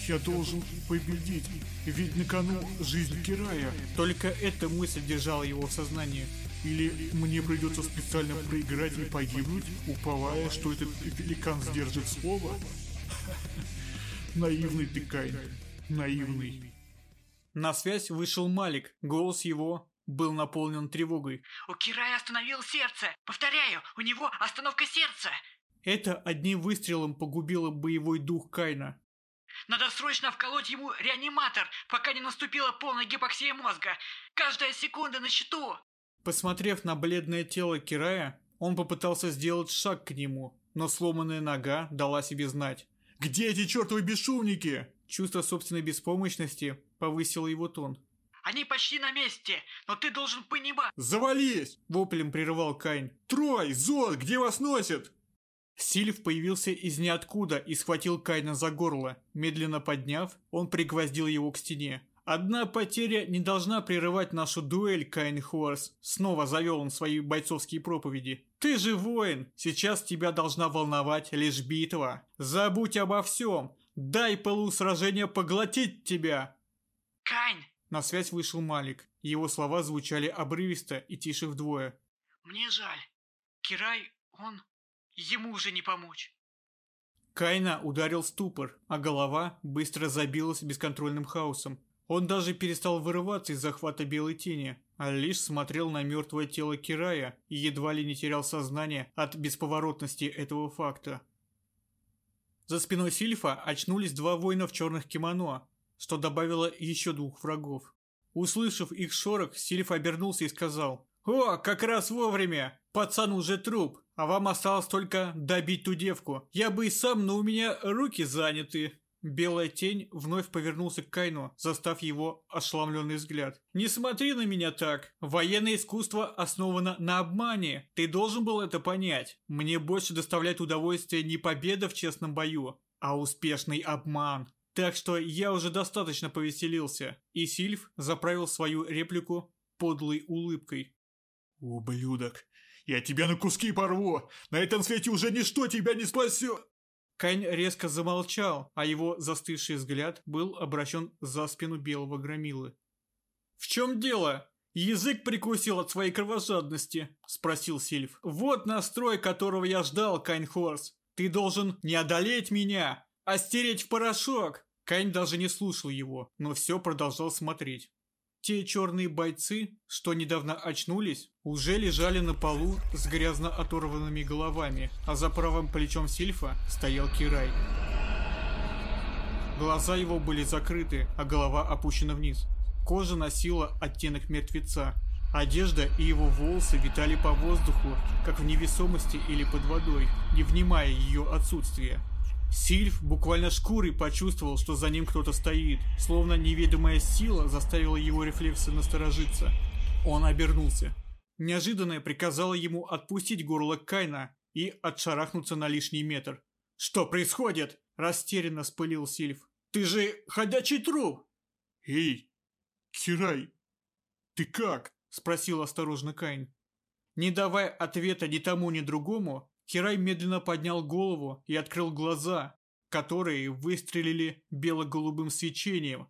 Я должен победить, ведь на кону жизнь Кирая. Только эта мысль держала его в сознании. Или мне придется специально проиграть и погибнуть, уповая, что этот великан сдержит слово? <laughs> Наивный ты, Кайн, наивный. На связь вышел Малик, голос его был наполнен тревогой. «У Кирая остановил сердце! Повторяю, у него остановка сердца!» Это одним выстрелом погубило боевой дух Кайна. Надо срочно вколоть ему реаниматор, пока не наступила полная гипоксия мозга. Каждая секунда на счету. Посмотрев на бледное тело Кирая, он попытался сделать шаг к нему, но сломанная нога дала себе знать. «Где эти чертовы бесшумники?» Чувство собственной беспомощности повысило его тон. «Они почти на месте, но ты должен понимать...» «Завались!» – воплем прерывал Кайн. «Трой! Зод! Где вас носят?» Сильв появился из ниоткуда и схватил Кайна за горло. Медленно подняв, он пригвоздил его к стене. «Одна потеря не должна прерывать нашу дуэль, Кайн Хорс», — снова завел он свои бойцовские проповеди. «Ты же воин, сейчас тебя должна волновать лишь битва. Забудь обо всем, дай полу сражения поглотить тебя!» «Кайн!» На связь вышел Малик. Его слова звучали обрывисто и тише вдвое. «Мне жаль. Кирай, он Ему уже не помочь. Кайна ударил ступор, а голова быстро забилась бесконтрольным хаосом. Он даже перестал вырываться из захвата белой тени, а лишь смотрел на мертвое тело Кирая и едва ли не терял сознание от бесповоротности этого факта. За спиной Сильфа очнулись два воина в черных кимоно, что добавило еще двух врагов. Услышав их шорох, Сильф обернулся и сказал «О, как раз вовремя! Пацан уже труп, а вам осталось только добить ту девку. Я бы и сам, но у меня руки заняты». Белая тень вновь повернулся к Кайну, застав его ошеломленный взгляд. «Не смотри на меня так! Военное искусство основано на обмане! Ты должен был это понять! Мне больше доставляет удовольствие не победа в честном бою, а успешный обман!» Так что я уже достаточно повеселился, и Сильф заправил свою реплику подлой улыбкой. «Ублюдок! Я тебя на куски порву! На этом свете уже ничто тебя не спасет!» Кайн резко замолчал, а его застывший взгляд был обращен за спину белого громилы. «В чем дело? Язык прикусил от своей кровожадности?» – спросил Сильв. «Вот настрой, которого я ждал, Кайн Хорс. Ты должен не одолеть меня, а стереть в порошок!» Кайн даже не слушал его, но все продолжал смотреть. Те черные бойцы, что недавно очнулись, уже лежали на полу с грязно оторванными головами, а за правым плечом Сильфа стоял Кирай. Глаза его были закрыты, а голова опущена вниз. Кожа носила оттенок мертвеца. Одежда и его волосы витали по воздуху, как в невесомости или под водой, не внимая ее отсутствия. Сильф буквально шкурой почувствовал, что за ним кто-то стоит, словно неведомая сила заставила его рефлексы насторожиться. Он обернулся. Неожиданное приказало ему отпустить горло Кайна и отшарахнуться на лишний метр. «Что происходит?» – растерянно спылил Сильф. «Ты же ходячий труп!» «Эй, Кирай, ты как?» – спросил осторожно Кайн. Не давая ответа ни тому, ни другому, Кирай медленно поднял голову и открыл глаза, которые выстрелили бело-голубым свечением.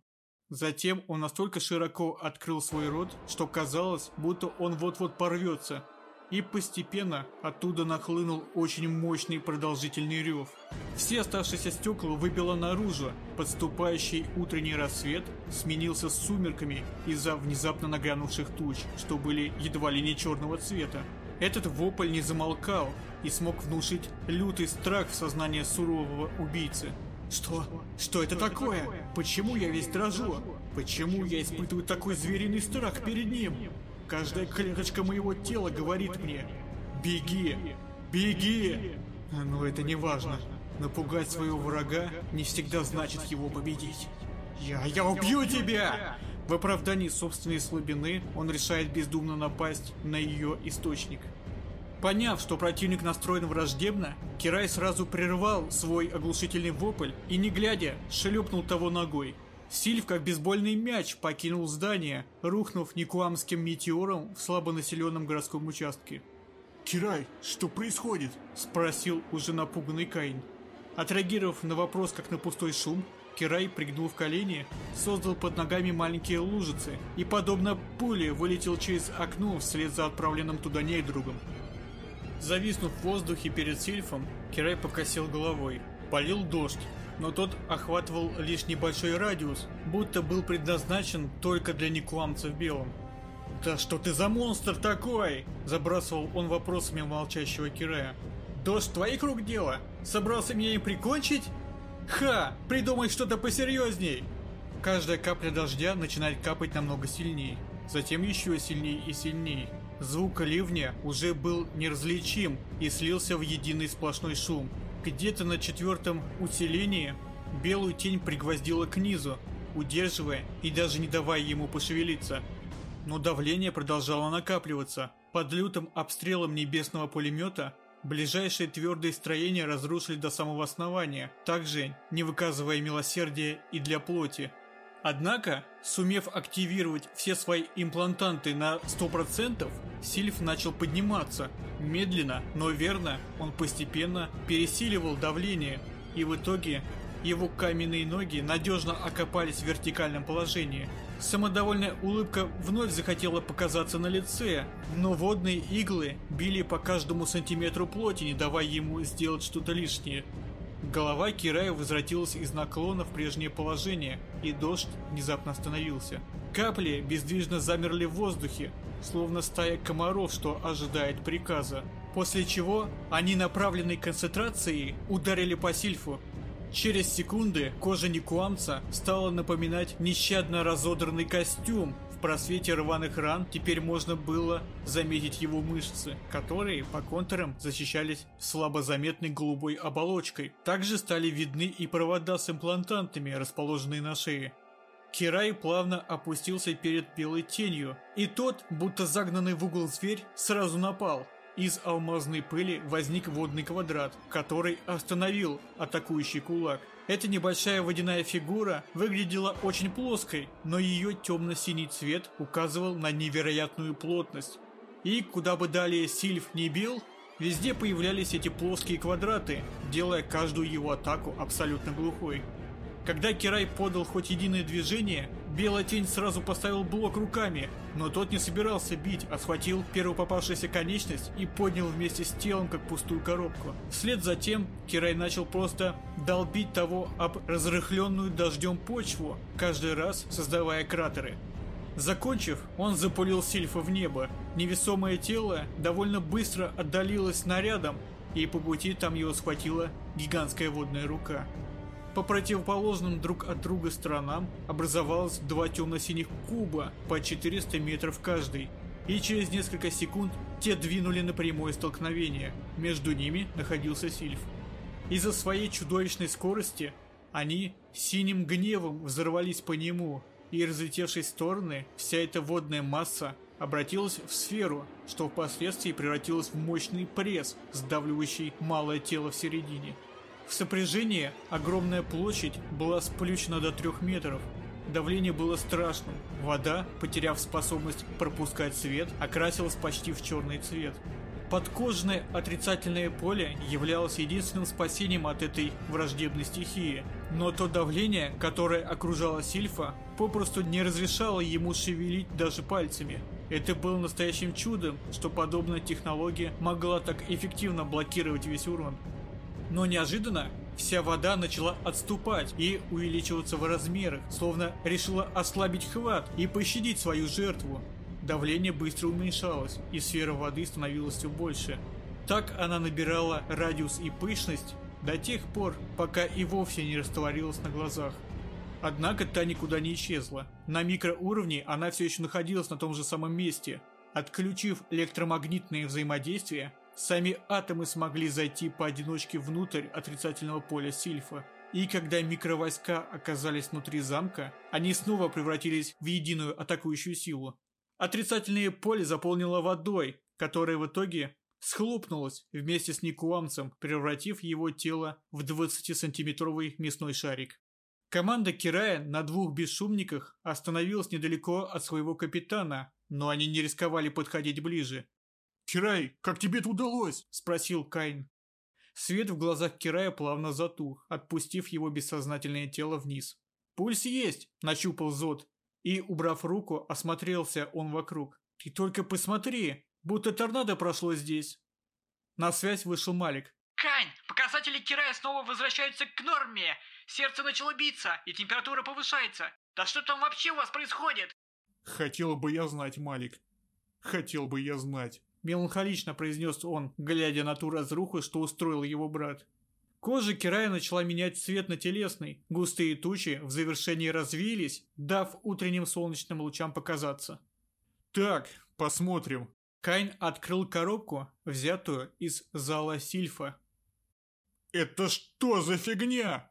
Затем он настолько широко открыл свой рот, что казалось, будто он вот-вот порвется. И постепенно оттуда нахлынул очень мощный продолжительный рев. Все оставшиеся стекла выбило наружу. Подступающий утренний рассвет сменился сумерками из-за внезапно нагрянувших туч, что были едва ли не черного цвета. Этот вопль не замолкал и смог внушить лютый страх в сознание сурового убийцы. Что? Что это такое? Почему я весь дрожу? Почему я испытываю такой звериный страх перед ним? Каждая клеточка моего тела говорит мне «Беги! Беги!» Но это не важно. Напугать своего врага не всегда значит его победить. «Я, я убью тебя!» В оправдании собственной слабины он решает бездумно напасть на ее источник. Поняв, что противник настроен враждебно, Кирай сразу прервал свой оглушительный вопль и, не глядя, шлепнул того ногой. Сильв, как бейсбольный мяч, покинул здание, рухнув никуамским метеором в слабонаселенном городском участке. «Кирай, что происходит?» – спросил уже напуганный Каин. Отреагировав на вопрос как на пустой шум, Кирай, пригнув колени, создал под ногами маленькие лужицы и, подобно пуле, вылетел через окно вслед за отправленным туда недругом. Зависнув в воздухе перед Сильфом, Кирай покосил головой. Полил дождь, но тот охватывал лишь небольшой радиус, будто был предназначен только для никуамцев в белом. «Да что ты за монстр такой?» – забрасывал он вопросами молчащего Кирая. «Дождь твоих рук дело? Собрался меня и прикончить?» «Ха! Придумай что-то посерьезней!» Каждая капля дождя начинает капать намного сильнее, затем еще сильнее и сильнее. Звук ливня уже был неразличим и слился в единый сплошной шум. Где-то на четвертом усилении белую тень пригвоздила к низу, удерживая и даже не давая ему пошевелиться. Но давление продолжало накапливаться. Под лютым обстрелом небесного пулемета ближайшие твердые строения разрушили до самого основания, также не выказывая милосердия и для плоти. Однако, сумев активировать все свои имплантанты на 100%, Сильф начал подниматься. Медленно, но верно, он постепенно пересиливал давление, и в итоге его каменные ноги надежно окопались в вертикальном положении. Самодовольная улыбка вновь захотела показаться на лице, но водные иглы били по каждому сантиметру плоти, не давая ему сделать что-то лишнее. Голова Кирая возвратилась из наклона в прежнее положение, и дождь внезапно остановился. Капли бездвижно замерли в воздухе, словно стая комаров, что ожидает приказа. После чего они направленной концентрацией ударили по сильфу. Через секунды кожа Никуамца стала напоминать нещадно разодранный костюм, просвете рваных ран теперь можно было заметить его мышцы, которые по контурам защищались слабо заметной голубой оболочкой. Также стали видны и провода с имплантантами, расположенные на шее. Кирай плавно опустился перед белой тенью, и тот, будто загнанный в угол зверь, сразу напал. Из алмазной пыли возник водный квадрат, который остановил атакующий кулак. Эта небольшая водяная фигура выглядела очень плоской, но ее темно-синий цвет указывал на невероятную плотность. И куда бы далее Сильф не бил, везде появлялись эти плоские квадраты, делая каждую его атаку абсолютно глухой. Когда Кирай подал хоть единое движение, Белая Тень сразу поставил блок руками, но тот не собирался бить, а схватил первую попавшуюся конечность и поднял вместе с телом, как пустую коробку. Вслед за тем Кирай начал просто долбить того об разрыхленную дождем почву, каждый раз создавая кратеры. Закончив, он запулил Сильфа в небо. Невесомое тело довольно быстро отдалилось снарядом, и по пути там его схватила гигантская водная рука. По противоположным друг от друга сторонам образовалось два темно-синих куба по 400 метров каждый, и через несколько секунд те двинули на прямое столкновение. Между ними находился Сильф. Из-за своей чудовищной скорости они синим гневом взорвались по нему, и разлетевшись в стороны, вся эта водная масса обратилась в сферу, что впоследствии превратилась в мощный пресс, сдавливающий малое тело в середине. В сопряжении огромная площадь была сплющена до трех метров. Давление было страшным. Вода, потеряв способность пропускать свет, окрасилась почти в черный цвет. Подкожное отрицательное поле являлось единственным спасением от этой враждебной стихии. Но то давление, которое окружало Сильфа, попросту не разрешало ему шевелить даже пальцами. Это было настоящим чудом, что подобная технология могла так эффективно блокировать весь урон. Но неожиданно вся вода начала отступать и увеличиваться в размерах, словно решила ослабить хват и пощадить свою жертву. Давление быстро уменьшалось, и сфера воды становилась все больше. Так она набирала радиус и пышность до тех пор, пока и вовсе не растворилась на глазах. Однако та никуда не исчезла. На микроуровне она все еще находилась на том же самом месте. Отключив электромагнитные взаимодействия, Сами атомы смогли зайти поодиночке внутрь отрицательного поля Сильфа. И когда микровойска оказались внутри замка, они снова превратились в единую атакующую силу. Отрицательное поле заполнило водой, которая в итоге схлопнулась вместе с Никуамцем, превратив его тело в 20-сантиметровый мясной шарик. Команда Кирая на двух бесшумниках остановилась недалеко от своего капитана, но они не рисковали подходить ближе, «Кирай, как тебе это удалось?» – спросил Кайн. Свет в глазах Кирая плавно затух, отпустив его бессознательное тело вниз. «Пульс есть!» – нащупал Зод. И, убрав руку, осмотрелся он вокруг. «Ты только посмотри, будто торнадо прошло здесь!» На связь вышел Малик. «Кайн, показатели Кирая снова возвращаются к норме! Сердце начало биться, и температура повышается! Да что там вообще у вас происходит?» «Хотел бы я знать, Малик. Хотел бы я знать». Меланхолично произнес он, глядя на ту разруху, что устроил его брат. Кожа Кирая начала менять цвет на телесный. Густые тучи в завершении развеялись, дав утренним солнечным лучам показаться. «Так, посмотрим». Кайн открыл коробку, взятую из зала Сильфа. «Это что за фигня?»